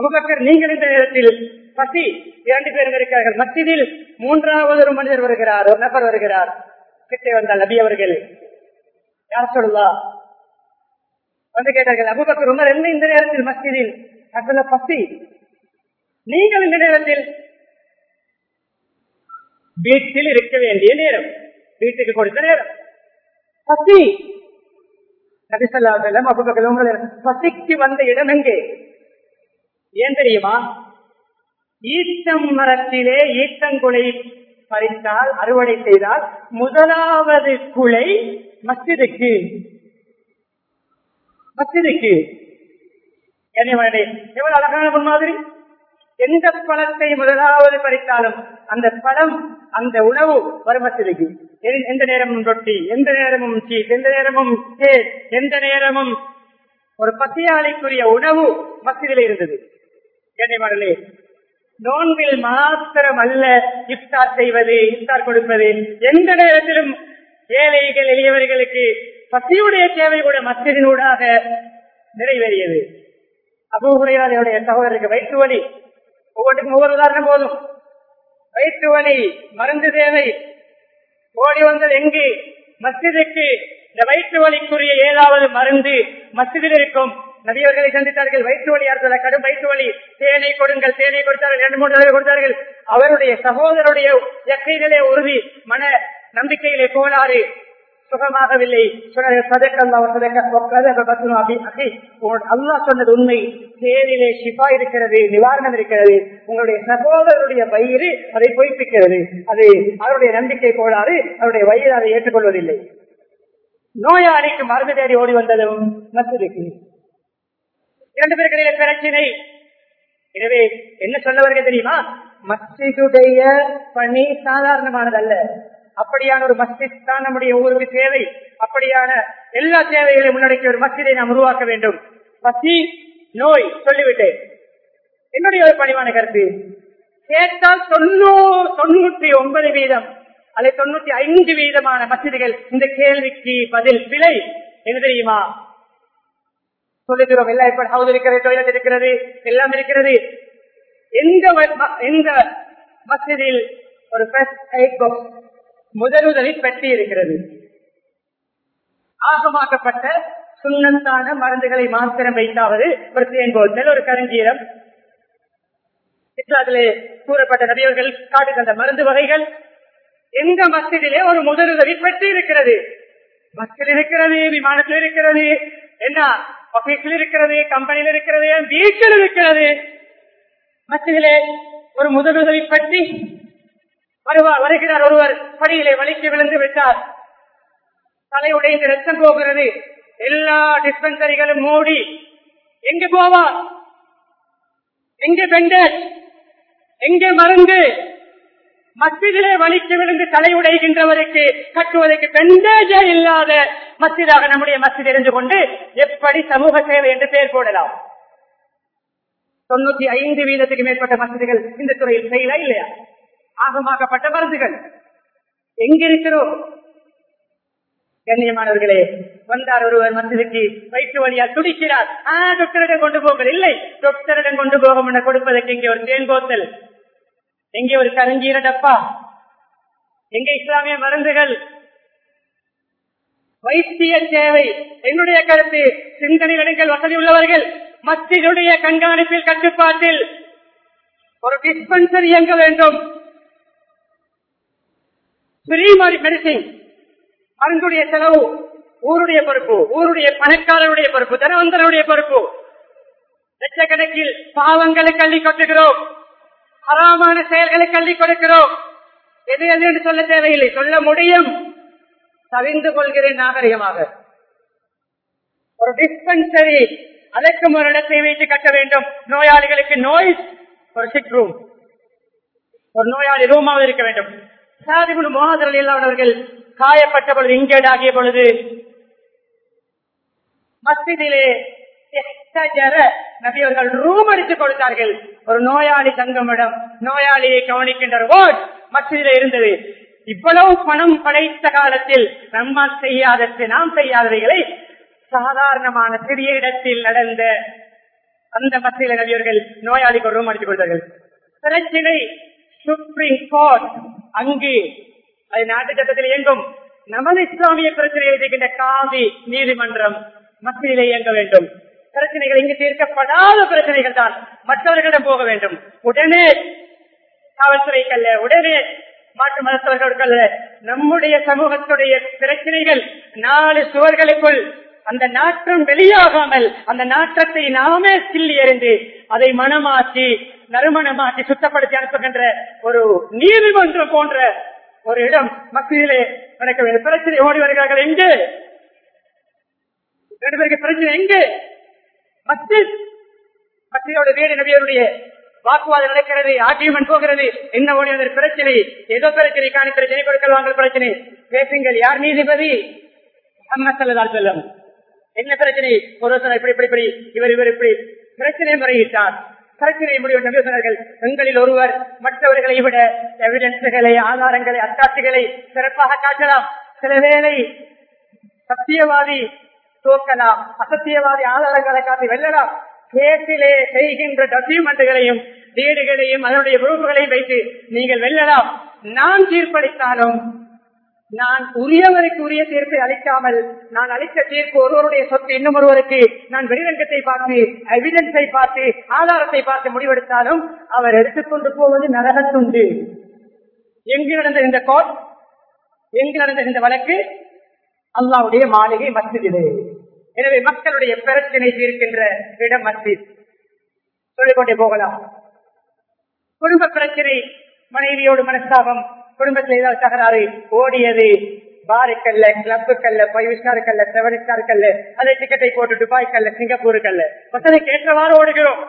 Speaker 2: அபுபக்கர் நீங்கள் இந்த நேரத்தில் பசி இரண்டு பேர் இருக்கிறார்கள் மசிதில் மூன்றாவது ஒரு மனிதர் வருகிறார் ஒரு நபர் வருகிறார் கிட்டே வந்தார் நபி அவர்கள் யார் சொல்லலாம் வந்து கேட்டார்கள் அபுபக்கர் உமர் என்ன இந்த நேரத்தில் மசிதில் சகல பசி நீங்கள் இந்த நேரத்தில் வீட்டில் இருக்க வேண்டிய நேரம் வீட்டுக்கு கொடுத்த நேரம் பசி நபிசல்லாம் அப்ப பசிக்கு வந்த இடம் எங்கே ஏன் தெரியுமா ஈட்டம் மரத்திலே ஈத்தங்குலை பறித்தால் அறுவடை செய்தால் முதலாவது குலை
Speaker 1: மசிதுக்கு மசிதுக்கு
Speaker 2: கனிமனே எவ்வளவு அழகான மாதிரி எந்த பழத்தை முதலாவது பறித்தாலும் அந்த பழம் அந்த உணவு வருமத்திற்கு எந்த நேரமும் ரொட்டி எந்த நேரமும் சீஸ் எந்த நேரமும் எந்த நேரமும் ஒரு பசியாளிக்குரிய உணவு மசிதில் இருந்தது கண்ணிமடலே நோன்பில் மாத்திரம் அல்ல இஃப்தார் செய்வது இஃப்தார் கொடுப்பது எந்த நேரத்திலும் ஏழைகள் எளியவர்களுக்கு பசியுடைய தேவை கூட மத்தியினூடாக நிறைவேறியது அபூஹுரையார் சகோதரருக்கு வயிற்று வலி ஒவ்வொருக்கும் ஒவ்வொரு உதாரணம் போதும் வயிற்று வலி மருந்து தேவை ஓடி வந்தது எங்கு மஸ்ஜிதுக்கு இந்த வயிற்று வலிக்குரிய ஏதாவது மருந்து மசிதில் இருக்கும் நதியவர்களை சந்தித்தார்கள் வயிற்று வலி அறுத்தல கடும் வயிற்று வலி தேனை கொடுங்கள் தேனை கொடுத்தார்கள் இரண்டு மூன்று தடவை கொடுத்தார்கள் அவருடைய சகோதரருடைய இயற்கையிலே உறுதி மன நம்பிக்கையிலே கோளாறு சுகமாகவில்லை அல்லா சொன்னது உண்மை தேரிலே ஷிபா இருக்கிறது நிவாரணம் இருக்கிறது உங்களுடைய சகோதரருடைய பயிறு அதை பொய்ப்பிக்கிறது அது அவருடைய நம்பிக்கை கோளாறு அவருடைய வயிறு அதை ஏற்றுக்கொள்வதில்லை நோயாளிக்கு மருந்து தேடி ஓடி வந்ததும் மற்றதுக்கு இரண்டு பேருக்கிடையில பிரச்சினை எனவே என்ன சொன்னவர்கள் தெரியுமா மசிதுடைய பணி சாதாரணமானதல்ல அப்படியான ஒரு மஸ்ஜித் தான் நம்முடைய ஊருக்கு தேவை அப்படியான எல்லா தேவைகளையும் உள்ளடக்கிய ஒரு மஸ்ஜிதை நாம் உருவாக்க வேண்டும் பசி நோய் சொல்லிவிட்டேன் என்னுடைய ஒரு பணிவான கருத்து கேட்டால் தொண்ணூறு தொண்ணூற்றி ஒன்பது வீதம் அல்லது தொண்ணூத்தி ஐந்து வீதமான மசிதிகள் இந்த கேள்விக்கு பதில் விலை என்ன தெரியுமா சொல்லுகிறோம் எல்லாம் இப்ப ஹவுஸ் இருக்கிறது இருக்கிறது எல்லாம் இருக்கிறது எந்த எந்த மசிதில் ஒரு ஃபர்ஸ்ட் எய்ட் பாக்ஸ் முதலுதலில் பற்றி இருக்கிறது ஆகமாக்கப்பட்ட சுண்ணத்தான மருந்துகளை மாத்திரம் வைத்தாவது ஒரு தேன்போத்தல் ஒரு கருங்கீரம் இஸ்லாத்திலே கூறப்பட்ட நடிகர்கள் காட்டு தந்த மருந்து வகைகள் எந்த மசிதிலே ஒரு முதலுதவி பெற்று இருக்கிறது பஸ்ஸில் இருக்கிறது விமானத்தில் இருக்கிறது என்ன ஆபீஸில் இருக்கிறது கம்பெனியில் இருக்கிறது வீட்டில் இருக்கிறது மசிதிலே ஒரு முதலுதவி பற்றி வருவா வருகிறார் ஒருவர் படியிலே வலிக்கு விழுந்து விட்டார் தலை உடைந்து ரத்தம் போகிறது எல்லா டிஸ்பென்சரிகளும் மூடி எங்கு போவார் எங்கு பெண்டர் எங்கே மருந்து மத்திலே வலிக்கு விழுந்து தலை உடைகின்றவருக்கு கட்டுவதற்கு பெண்டேஜே இல்லாத மத்திலாக நம்முடைய மத்திய தெரிந்து கொண்டு எப்படி சமூக சேவை என்று பெயர் போடலாம் தொண்ணூத்தி ஐந்து வீதத்துக்கு மேற்பட்ட மசிதிகள் இந்த துறையில் செய்யலாம் இல்லையா ஆகமாக்கப்பட்ட மருந்துகள் எங்கிருக்கிறோம் கண்ணியமானவர்களே வந்தார் ஒருவர் மருந்துக்கு வயிற்று வழியால் துடிக்கிறார் ஆஹ் டாக்டரிடம் கொண்டு போகல இல்லை டாக்டரிடம் கொண்டு போகும் என கொடுப்பதற்கு இங்கே ஒரு தேங்கோத்தல் எங்கே ஒரு கருங்கீர டப்பா எங்க இஸ்லாமிய மருந்துகள் வைத்திய தேவை என்னுடைய கருத்து சிந்தனை இடங்கள் வசதி உள்ளவர்கள் மத்தியுடைய கண்காணிப்பில் கட்டுப்பாட்டில் ஒரு டிஸ்பென்சர் இயங்க வேண்டும் ஃப்ரீ மெடிசின் மருந்துடைய செலவு ஊருடைய பொறுப்பு ஊருடைய பணக்காரருடைய பொறுப்பு தனவந்தருடைய பொறுப்பு லட்சக்கணக்கில் பாவங்களை கல்வி கொட்டுகிறோம் அறாமான செயல்களை கல்வி கொடுக்கிறோம் எது எது என்று சொல்ல தேவையில்லை சொல்ல முடியும் தவிந்து கொள்கிறேன் நாகரிகமாக ஒரு டிஸ்பென்சரி அதற்கும் ஒரு இடத்தை வைத்து கட்ட வேண்டும் நோயாளிகளுக்கு நோய் ஒரு சிக் ரூம் ஒரு நோயாளி ரூமாக இருக்க வேண்டும் அவர்கள் காயப்பட்ட பொழுது இன்ஜர்ட் ஆகிய பொழுது மசிதிலே நபியவர்கள் ரூம் எடுத்து கொடுத்தார்கள் ஒரு நோயாளி தங்கமிடம் நோயாளியை கவனிக்கின்ற ஓட் மசிதில இருந்தது இவ்வளவு பணம் படைத்த காலத்தில் நம்ம செய்யாத நாம் செய்யாதவைகளை சாதாரணமான சிறிய இடத்தில் நடந்த அந்த மத்தியில நபியவர்கள் நோயாளிக்கு ரூம் அடித்துக் கொடுத்தார்கள் பிரச்சனை சுப்ரீம் கோர்ட் அங்கு அது நாட்டு சட்டத்தில் இயங்கும் நமது இஸ்லாமிய பிரச்சனைகள் இருக்கின்ற காவி நீதிமன்றம் மக்களிலே இயங்க வேண்டும் பிரச்சனைகள் இங்கு தீர்க்கப்படாத பிரச்சனைகள் தான் மற்றவர்களிடம் போக வேண்டும் உடனே காவல்துறைக்கு உடனே மாற்று மருத்துவர்கள் நம்முடைய சமூகத்துடைய பிரச்சனைகள் நாலு சுவர்களுக்குள் அந்த நாற்றம் வெளியாகாமல் அந்த நாற்றத்தை நாமே சில்லி எறிந்து அதை மனமாற்றி நறுமணமாக்கி சுத்தப்படுத்தி அனுப்புகின்ற ஒரு நீதிமன்றம் போன்ற ஒரு இடம் மத்தியிலே எனக்கு பிரச்சனை ஓடி வருகிறார்கள் எங்கு ரெண்டு பேருக்கு பிரச்சனை எங்கு மத்திய மஸ்ஜிதோட வீடு நபியருடைய வாக்குவாதம் நடக்கிறது ஆர்டியூமெண்ட் போகிறது என்ன ஓடி பிரச்சனை ஏதோ பிரச்சனை காணி பிரச்சனை கொடுக்கல் வாங்கல் பிரச்சனை பேசுங்கள் யார் நீதிபதி செல்லும் என்ன பிரச்சனை ஒரு இப்படி இப்படி இப்படி இவர் இவர் இப்படி பிரச்சனை முறையிட்டார் கருத்தினை முடிவு நபி சொன்னார்கள் எங்களில் ஒருவர் மற்றவர்களை விட எவிடன்ஸுகளை ஆதாரங்களை அத்தாட்சிகளை சிறப்பாக காட்டலாம் சில வேளை சத்தியவாதி தோக்கலாம் அசத்தியவாதி ஆதாரங்களை காட்டி வெல்லலாம் கேட்டிலே செய்கின்ற டாக்குமெண்ட்டுகளையும் வீடுகளையும் அதனுடைய பொறுப்புகளையும் வைத்து நீங்கள் வெல்லலாம் நான் தீர்ப்பளித்தாலும் நான் உரியவருக்கு உரிய தீர்ப்பை அளிக்காமல் நான் அளித்த தீர்ப்பு ஒருவருடைய சொத்து இன்னும் ஒருவருக்கு நான் வெளிரங்கத்தை பார்த்து எவிடன்ஸை பார்த்து ஆதாரத்தை பார்த்து முடிவெடுத்தாலும் அவர் எடுத்துக்கொண்டு போவது நரகத்துண்டு எங்கு நடந்த இந்த கோட் எங்கு நடந்த இந்த வழக்கு அல்லாவுடைய மாளிகை மசிதிலே எனவே மக்களுடைய பிரச்சனை தீர்க்கின்ற இடம் மசித் சொல்லிக்கொண்டே போகலாம் குடும்ப பிரச்சனை மனைவியோடு மனஸ்தாபம் குடும்பத்துல தகராறு ஓடியது பாருக்கல்ல கிளப்புக்கல்ல ஃபைவ் ஸ்டாருக்கல்ல செவன் ஸ்டாருக்கல்ல அதே டிக்கெட்டை போட்டு துபாய்க்கல்ல சிங்கப்பூருக்கல்ல வசதிக்கு ஏற்றவாறு ஓடுகிறோம்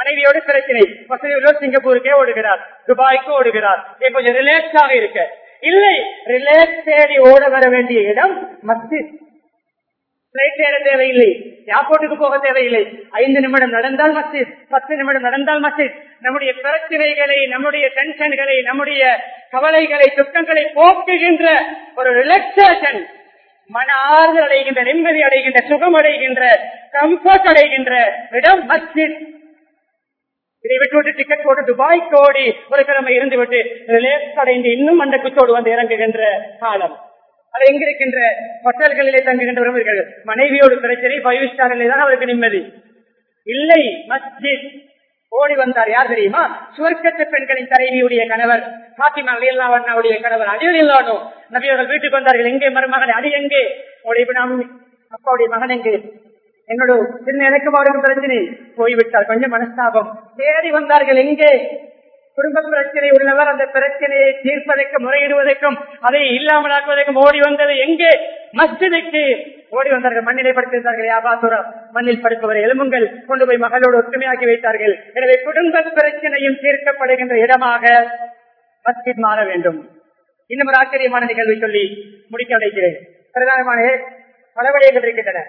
Speaker 2: மனைவியோடு பிரச்சனை உள்ள சிங்கப்பூருக்கே ஓடுகிறார் துபாய்க்கு ஓடுகிறார் கொஞ்சம் ஆக இருக்க இல்லை ரிலாக்ஸ் தேடி ஓட வர வேண்டிய இடம் மஸ்ஜித் பிளைட் ஏற தேவையில்லை ஏர்போர்ட்டுக்கு போக தேவையில்லை ஐந்து நிமிடம் நடந்தால் மசித் பத்து நிமிடம் நடந்தால் மசித் நம்முடைய பிரச்சனைகளை நம்முடைய டென்ஷன்களை நம்முடைய கவலைகளை துக்கங்களை போக்குகின்ற ஒரு ரிலாக்சேஷன் மன ஆறுதல் அடைகின்ற நிம்மதி அடைகின்ற சுகம் அடைகின்ற கம்ஃபர்ட் அடைகின்ற இடம் மசித் இதை விட்டு டிக்கெட் போட்டு துபாய்க்கு ஓடி ஒரு கிழமை இருந்து விட்டு அடைந்து இன்னும் அந்த குச்சோடு வந்து இறங்குகின்ற காலம் அது எங்கிருக்கின்ற பட்டல்களிலே தங்குகின்ற விரும்புகிறார்கள் மனைவியோடு பிரச்சனை பயிர் ஸ்டாரிலே தான் அவருக்கு நிம்மதி இல்லை மஸ்ஜித் ஓடி வந்தார் யார் தெரியுமா சுவர்க்கத்து பெண்களின் தலைவியுடைய கணவர் பாத்திமா அலியல்லாவுடைய கணவர் அடியில் இல்லானோ அவர்கள் வீட்டுக்கு வந்தார்கள் எங்கே மருமகன் அடி எங்கே அப்பாவுடைய மகன் எங்கே என்னோட சின்ன எனக்கு அவருக்கு பிரச்சனை போய்விட்டார் கொஞ்சம் மனஸ்தாபம் தேடி வந்தார்கள் எங்கே குடும்ப பிரச்சனை உள்ளவர் அந்த பிரச்சனையை தீர்ப்பதற்கும் முறையிடுவதற்கும் அதை இல்லாமலாக்குவதற்கும் ஓடி வந்தது எங்கே மஸ்ஜிதுக்கு ஓடி வந்தார்கள் மண்ணிலை படுத்திருந்தார்கள் யாபாசுரம் மண்ணில் படுப்பவர் எலும்புங்கள் கொண்டு போய் மகளோடு ஒற்றுமையாக்கி வைத்தார்கள் எனவே குடும்ப பிரச்சனையும் தீர்க்கப்படுகின்ற இடமாக மஸ்ஜித் மாற வேண்டும் இன்னும் ஒரு ஆச்சரியமான நிகழ்வை சொல்லி முடிக்க அடைகிறேன் பிரதானமான பல வழிகள் இருக்கின்றன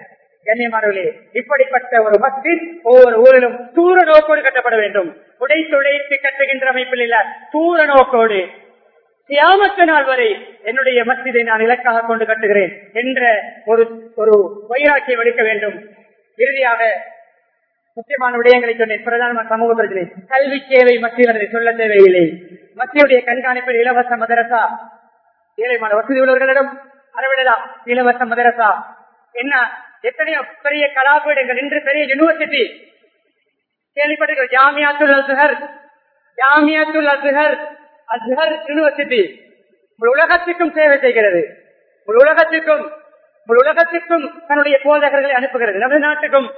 Speaker 2: கண்ணியமானவர்களே இப்படிப்பட்ட ஒரு மத்தி ஒவ்வொரு ஊரிலும் தூர நோக்கோடு கட்டப்பட வேண்டும் உடைத்துடைத்து கட்டுகின்ற அமைப்பில் இல்ல தூர நோக்கோடு சியாமத்த நாள் வரை என்னுடைய மஸ்ஜிதை நான் இலக்காக கொண்டு கட்டுகிறேன் என்ற ஒரு ஒரு வைராக்கியம் வலிக்க வேண்டும் இறுதியாக முக்கியமான விடயங்களை சொன்னேன் பிரதான சமூக பிரச்சனை கல்வி சேவை மத்திய சொல்ல தேவையில்லை மத்தியுடைய கண்காணிப்பில் இலவச மதரசா ஏழைமான வசதி உள்ளவர்களிடம் அறவிடலாம் இலவச மதரசா என்ன எத்தனையோ பெரிய கலாபீடங்கள் இன்று பெரிய யூனிவர்சிட்டி கேள்விப்பட்டிருக்கிற ஜாமியாத்துல் அசுஹர் ஜாமியாத்துல் அசுஹர் அசுஹர் யூனிவர்சிட்டி உலகத்திற்கும் சேவை செய்கிறது உலகத்திற்கும் உலகத்திற்கும் தன்னுடைய போதகர்களை அனுப்புகிறது நமது நாட்டுக்கும்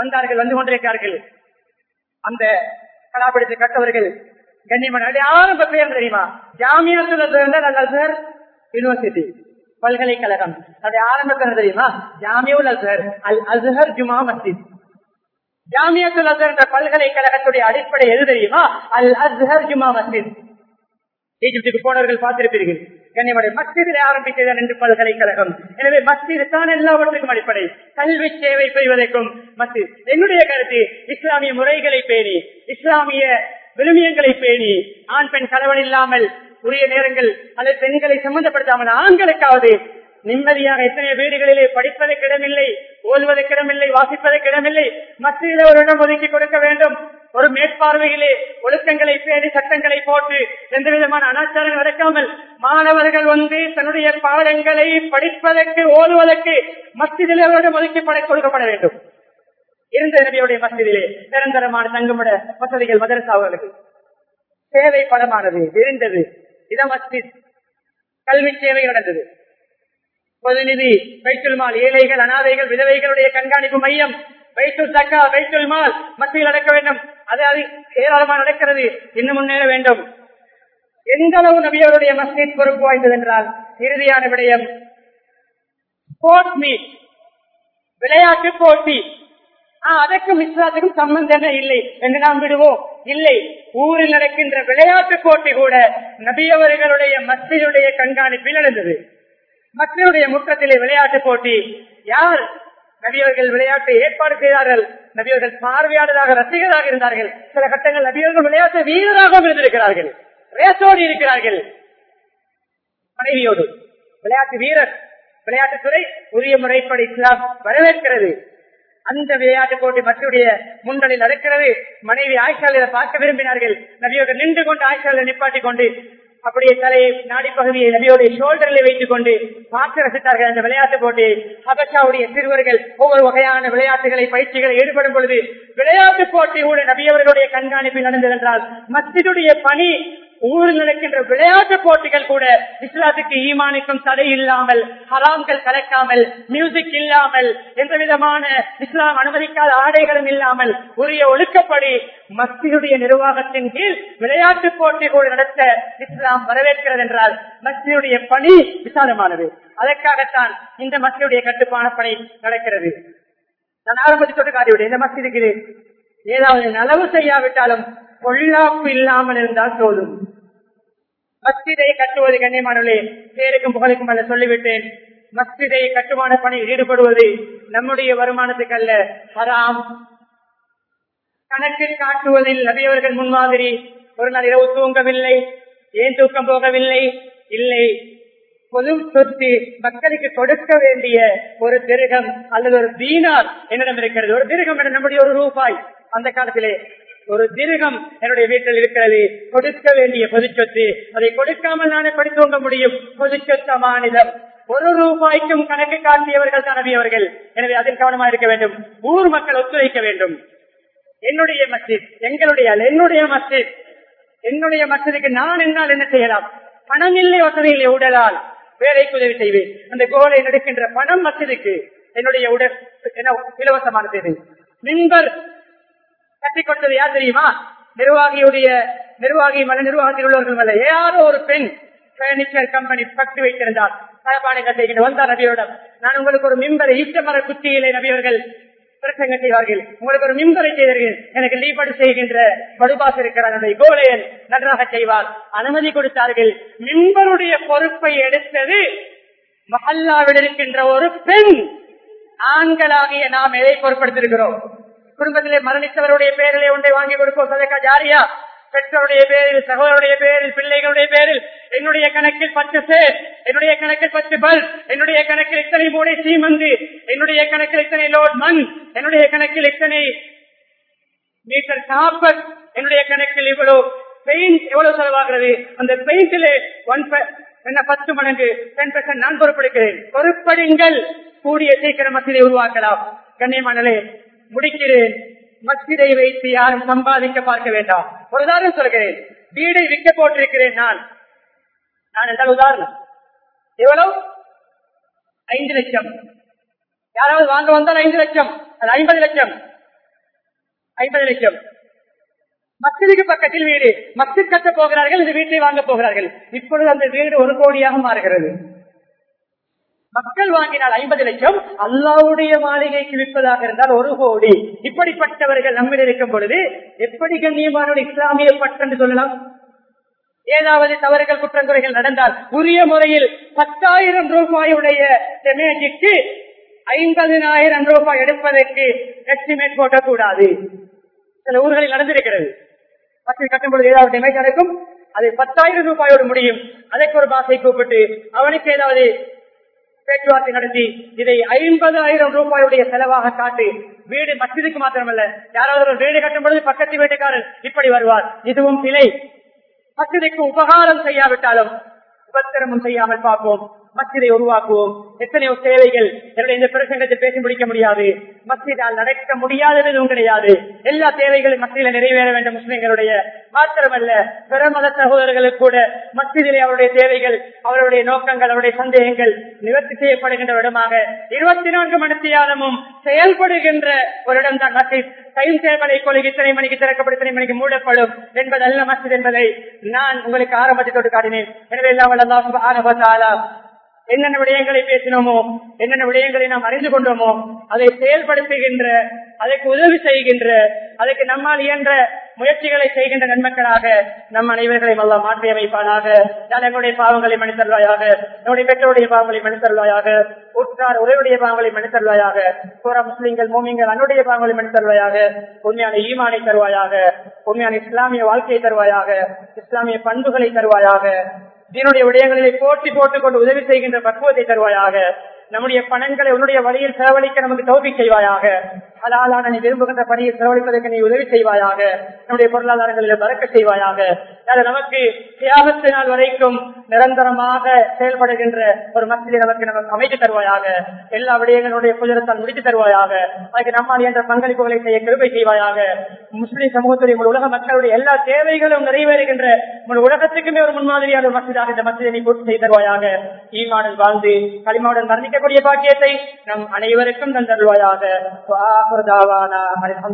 Speaker 2: வந்தார்கள் வந்து கொண்டிருக்கிறார்கள் அந்த கலாபடத்தை கட்டவர்கள் கண்ணியமான யாரும் பெயர் தெரியுமா ஜாமியாத்துல் அசுஹர் யூனிவர்சிட்டி பல்கலைக்கழகம் அதை ஆரம்ப தெரியுமா ஜாமியுல் அசர் அல் அசர் ஜுமா மசித் ஜாமியத்துல் அசர் என்ற பல்கலைக்கழகத்துடைய அடிப்படை எது தெரியுமா அல் அசர் ஜுமா மசித் ஈஜிப்துக்கு போனவர்கள் பார்த்திருப்பீர்கள் கண்ணியமடை மஸ்ஜிதில் அடிப்படை கல்வி சேவை செய்வதற்கும் என்னுடைய கருத்து இஸ்லாமிய முறைகளை பேணி இஸ்லாமிய விழுமியங்களை பேணி ஆண் பெண் கலவன் இல்லாமல் உரிய நேரங்கள் அல்லது பெண்களை சம்பந்தப்படுத்தாமல் ஆண்களுக்காவது நிம்மதியாக எத்தனை வீடுகளிலே படிப்பதற்கு இடமில்லை ஓல்வதற்கு இடமில்லை வாசிப்பதற்கு இடமில்லை மத்தியில ஒரு இடம் ஒதுக்கி கொடுக்க வேண்டும் ஒரு மேற்பார்வையிலே ஒழுக்கங்களை பேடி சட்டங்களை போட்டு எந்த விதமான அனாச்சாரம் நடக்காமல் மாணவர்கள் வந்து தன்னுடைய பாடங்களை படிப்பதற்கு ஓடுவதற்கு மத்தியில அவரிடம் ஒதுக்கி கொடுக்கப்பட வேண்டும் இருந்த நபியுடைய மசதியிலே நிரந்தரமான தங்குமிட வசதிகள் மதரசாவர்களுக்கு தேவை படமானது விரிந்தது இடமஸ்திஸ் கல்வி சேவை நடந்தது பொதுநிதி வைத்துல் மால் ஏழைகள் அனாதைகள் விதவைகளுடைய கண்காணிப்பு மையம் வைத்துல் தக்கா வைத்துல் மால் மத்தியில் நடக்க வேண்டும் அது அது ஏராளமாக நடக்கிறது இன்னும் முன்னேற வேண்டும் எந்த அளவு நபியவருடைய மஸ்ஜித் பொறுப்பு வாய்ந்தது என்றால் இறுதியான விடயம் ஸ்போர்ட்ஸ் விளையாட்டு போட்டி அதற்கும் இஸ்லாத்துக்கும் சம்பந்தமே இல்லை என்று நாம் விடுவோம் இல்லை ஊரில் நடக்கின்ற விளையாட்டு போட்டி கூட நபியவர்களுடைய மக்களுடைய கண்காணிப்பில் நடந்தது மக்களுடைய முற்றத்திலே விளையாட்டு போட்டி யார் நபியவர்கள் விளையாட்டை ஏற்பாடு செய்தார்கள் நபியவர்கள் பார்வையாளராக ரசிகராக இருந்தார்கள் சில கட்டங்கள் நபியவர்கள் விளையாட்டு வீரராகவும் இருந்திருக்கிறார்கள் ரேசோடு இருக்கிறார்கள் மனைவியோடு விளையாட்டு வீரர் விளையாட்டுத்துறை உரிய முறைப்படி இஸ்லாம் வரவேற்கிறது அந்த விளையாட்டு போட்டி மக்களுடைய முன்னணி நடக்கிறது மனைவி ஆய்ச்சாலையில பார்க்க விரும்பினார்கள் நபியோடு நின்று கொண்டு ஆய்ச்சாலையில நிப்பாட்டி கொண்டு அப்படியே தலையை பகுதியை நபியோடைய ஷோல்டரில் வைத்துக் கொண்டு பார்த்து ரசித்தார்கள் அந்த விளையாட்டு போட்டியை ஹபஷாவுடைய சிறுவர்கள் ஒவ்வொரு வகையான விளையாட்டுகளை பயிற்சிகளை ஈடுபடும் பொழுது விளையாட்டு போட்டி கூட நபியவர்களுடைய கண்காணிப்பில் நடந்தது என்றால் மத்தியுடைய பணி ஊரில் நடக்கின்ற விளையாட்டு போட்டிகள் கூட இஸ்லாத்துக்கு ஈமானிக்கும் தடை இல்லாமல் ஹராம்கள் கலக்காமல் மியூசிக் இல்லாமல் எந்த விதமான இஸ்லாம் அனுமதிக்காத ஆடைகளும் இல்லாமல் உரிய ஒழுக்கப்படி மஸ்தியுடைய நிர்வாகத்தின் கீழ் விளையாட்டு போட்டி கூட நடத்த இஸ்லாம் வரவேற்கிறது என்றால் மஸ்தியுடைய பணி விசாலமானது அதற்காகத்தான் இந்த மஸ்தியுடைய கட்டுப்பான பணி நடக்கிறது இந்த மஸ்தி இருக்குது ஏதாவது நலவு செய்யாவிட்டாலும் பொல்லாப்பு இல்லாமல் இருந்தால் சோதும் மஸ்ஜிதை கட்டுவது கண்ணியமானவர்களே பேருக்கும் புகழுக்கும் அல்ல சொல்லிவிட்டேன் மஸ்ஜிதை கட்டுமான பணியில் ஈடுபடுவது நம்முடைய வருமானத்துக்கு அல்ல ஹராம் கணக்கில் காட்டுவதில் நபியவர்கள் முன்மாதிரி ஒரு நாள் இரவு தூங்கவில்லை ஏன் தூக்கம் போகவில்லை இல்லை பொது சொத்து மக்களுக்கு கொடுக்க வேண்டிய ஒரு திருகம் அல்லது ஒரு தீனார் என்னிடம் இருக்கிறது ஒரு திருகம் நம்முடைய ஒரு ரூபாய் அந்த காலத்திலே ஒரு திருகம் என்னுடைய வீட்டில் இருக்கிறது கொடுக்க வேண்டிய பொதுச்சொத்து அதை கொடுக்காமல் நானே படித்துங்க முடியும் பொதுச்சொத்த மாநிலம் ஒரு ரூபாய்க்கும் கணக்கு காட்டியவர்கள் தனவியவர்கள் எனவே அதில் கவனமா இருக்க வேண்டும் ஊர் மக்கள் ஒத்துழைக்க வேண்டும் என்னுடைய மசித் எங்களுடைய என்னுடைய மசித் என்னுடைய மசதிக்கு நான் என்னால் என்ன செய்யலாம் பணம் இல்லை இல்லை உடலால் வேலைக்கு உதவி செய்வேன் அந்த கோலை நடக்கின்ற பணம் மசதிக்கு என்னுடைய உடல் இலவசமான செய்வேன் மின்பர் கட்டிக் கொடுத்தது யார் தெரியுமா நிர்வாகியுடைய நிர்வாகி மன நிர்வாகத்தில் உள்ளவர்கள் அல்ல யாரோ ஒரு பெண் பர்னிச்சர் கம்பெனி பக்தி வைத்திருந்தார் தரப்பாடை கட்டிக்கிட்டு வந்தார் நபியோடம் நான் உங்களுக்கு ஒரு மிம்பரை ஈட்ட மர குத்தியிலே நபியவர்கள் உங்களுக்கு ஒரு மிம்பரை செய்தீர்கள் எனக்கு லீபடு செய்கின்ற படுபாஸ் இருக்கிறார் அதை கோலையன் நன்றாக செய்வார் அனுமதி கொடுத்தார்கள் மிம்பருடைய பொறுப்பை எடுத்தது மஹல்லாவில் இருக்கின்ற ஒரு பெண் ஆண்களாகிய நாம் எதை பொருட்படுத்திருக்கிறோம் குடும்பத்திலே மரணித்தவருடைய பெயரிலே ஒன்றை வாங்கி கொடுப்போம் சதக்கா ஜாரியா பெற்றோருடைய பேரில் சகோதரருடைய பேரில் பிள்ளைகளுடைய பேரில் என்னுடைய கணக்கில் பத்து சேர் என்னுடைய கணக்கில் பத்து பல் என்னுடைய கணக்கில் இத்தனை மூடை சீமந்து என்னுடைய கணக்கில் இத்தனை லோட் மண் என்னுடைய கணக்கில் இத்தனை மீட்டர் காப்பர் என்னுடைய கணக்கில் இவ்வளவு பெயிண்ட் எவ்வளவு செலவாகிறது அந்த பெயிண்டிலே ஒன் என்ன பத்து மடங்கு டென் பெர்சன்ட் நான் பொறுப்படுகிறேன் பொறுப்படுங்கள் கூடிய சீக்கிரம் மக்களை உருவாக்கலாம் கண்ணியமானே முடிக்கிறேன் மஸ்ஜிதை வைத்து யாரும் சம்பாதிக்க பார்க்க வேண்டாம் ஒரு உதாரணம் சொல்கிறேன் வீடை விற்க போட்டிருக்கிறேன் நான் நான் என்றால் உதாரணம் எவ்வளவு ஐந்து லட்சம் யாராவது வாங்க வந்தால் ஐந்து லட்சம் அது ஐம்பது லட்சம் ஐம்பது லட்சம் மக்களுக்கு பக்கத்தில் வீடு மக்கள் கட்ட போகிறார்கள் இந்த வீட்டை வாங்க போகிறார்கள் இப்பொழுது அந்த வீடு ஒரு கோடியாக மாறுகிறது மக்கள் வாங்கினால் ஐம்பது லட்சம் அல்லாவுடைய மாளிகைக்கு விற்பதாக இருந்தால் ஒரு கோடி இப்படிப்பட்டவர்கள் நம்ம இருக்கும் பொழுது எப்படி கண்ணியமான இஸ்லாமிய பட்டம் சொல்லலாம் ஏதாவது தவறுகள் குற்றங்குறைகள் நடந்தால் உரிய முறையில் பத்தாயிரம் ரூபாயுடைய டெமேஜிக்கு ஐம்பதினாயிரம் ரூபாய் எடுப்பதற்கு எஸ்டிமேட் போட்டக்கூடாது சில ஊர்களில் நடந்திருக்கிறது கட்டும் கட்டும்பொழுது ஏதாவது டெமேஜ் நடக்கும் அது பத்தாயிரம் ரூபாயோடு முடியும் அதற்கு ஒரு பாசை கூப்பிட்டு அவனுக்கு ஏதாவது பேச்சுவார்த்தை நடத்தி இதை ஐம்பது ஆயிரம் ரூபாயுடைய செலவாக காட்டி வீடு மசிதுக்கு மாத்திரமல்ல யாராவது ஒரு வீடு கட்டும் பொழுது பக்கத்து வீட்டுக்காரர் இப்படி வருவார் இதுவும் பிழை மசிதிக்கு உபகாரம் செய்யாவிட்டாலும் உபத்திரமும் செய்யாமல் பார்ப்போம் மஸ்ஜிதை உருவாக்குவோம் எத்தனையோ சேவைகள் என்னுடைய இந்த பிரசங்கத்தை பேசி முடிக்க முடியாது மஸ்ஜிதால் நடக்க முடியாதது எதுவும் கிடையாது எல்லா தேவைகளும் மத்தியில நிறைவேற வேண்டும் முஸ்லீம்களுடைய மாத்திரமல்ல பிற மத சகோதரர்களுக்கு கூட மத்தியிலே அவருடைய தேவைகள் அவருடைய நோக்கங்கள் அவருடைய சந்தேகங்கள் நிவர்த்தி செய்யப்படுகின்ற விடமாக இருபத்தி நான்கு மணித்தியாலமும் செயல்படுகின்ற ஒரு இடம் தான் மசித் கைது சேவலை கொலை இத்தனை மணிக்கு திறக்கப்படும் இத்தனை மணிக்கு மூடப்படும் என்பது அல்ல மசித் என்பதை நான் உங்களுக்கு ஆரம்பத்தை தொட்டு காட்டினேன் எனவே எல்லாம் என்னென்ன விடயங்களை பேசினோமோ என்னென்ன விடயங்களை நாம் அறிந்து கொண்டோமோ அதை செயல்படுத்துகின்ற அதற்கு உதவி செய்கின்ற அதற்கு நம்மால் இயன்ற முயற்சிகளை செய்கின்ற நன்மக்களாக நம் அனைவர்களை வல்ல மாற்றி அமைப்பானாக நான் எங்களுடைய பாவங்களை மனிதர்வாயாக என்னுடைய பெற்றோருடைய பாவங்களை மனுத்தருவாயாக உற்றார் உறவுடைய பாவங்களை மனிதர்களாயாக போற முஸ்லீம்கள் மோமியங்கள் அன்னுடைய பாவங்களை மனுத்தருவாயாக உண்மையான ஈமானை தருவாயாக உண்மையான இஸ்லாமிய வாழ்க்கையை தருவாயாக இஸ்லாமிய பண்புகளை தருவாயாக தீனுடைய விடயங்களிலே போட்டி போட்டுக் கொண்டு உதவி செய்கின்ற பக்குவத்தை தருவாயாக நம்முடைய பணங்களை உன்னுடைய வழியில் செலவழிக்க நமக்கு தோப்பி செய்வாயாக ஹலாலான நீ விரும்புகின்ற பணியை செலவழிப்பதற்கு நீ உதவி செய்வாயாக நம்முடைய பொருளாதாரங்களில் பறக்க செய்வாயாக நமக்கு தியாகத்தினால் வரைக்கும் நிரந்தரமாக செயல்படுகின்ற ஒரு மக்களை நமக்கு நமக்கு அமைத்து தருவாயாக எல்லா விடயங்களுடைய புதிரத்தால் முடித்து தருவாயாக அதுக்கு நம்மால் என்ற பங்களிப்புகளை செய்ய கிருப்பை செய்வாயாக முஸ்லிம் சமூகத்துடைய உலக மக்களுடைய எல்லா தேவைகளும் நிறைவேறுகின்ற உலகத்துக்குமே ஒரு முன்மாதிரியான ஒரு மசிதாக இந்த மசிதை நீ பூர்த்தி செய்து தருவாயாக ஈமானில் வாழ்ந்து களிமாவுடன் மரணிக்க கிடைக்கக்கூடிய பாக்கியத்தை நம் அனைவருக்கும் தந்தருவாயாக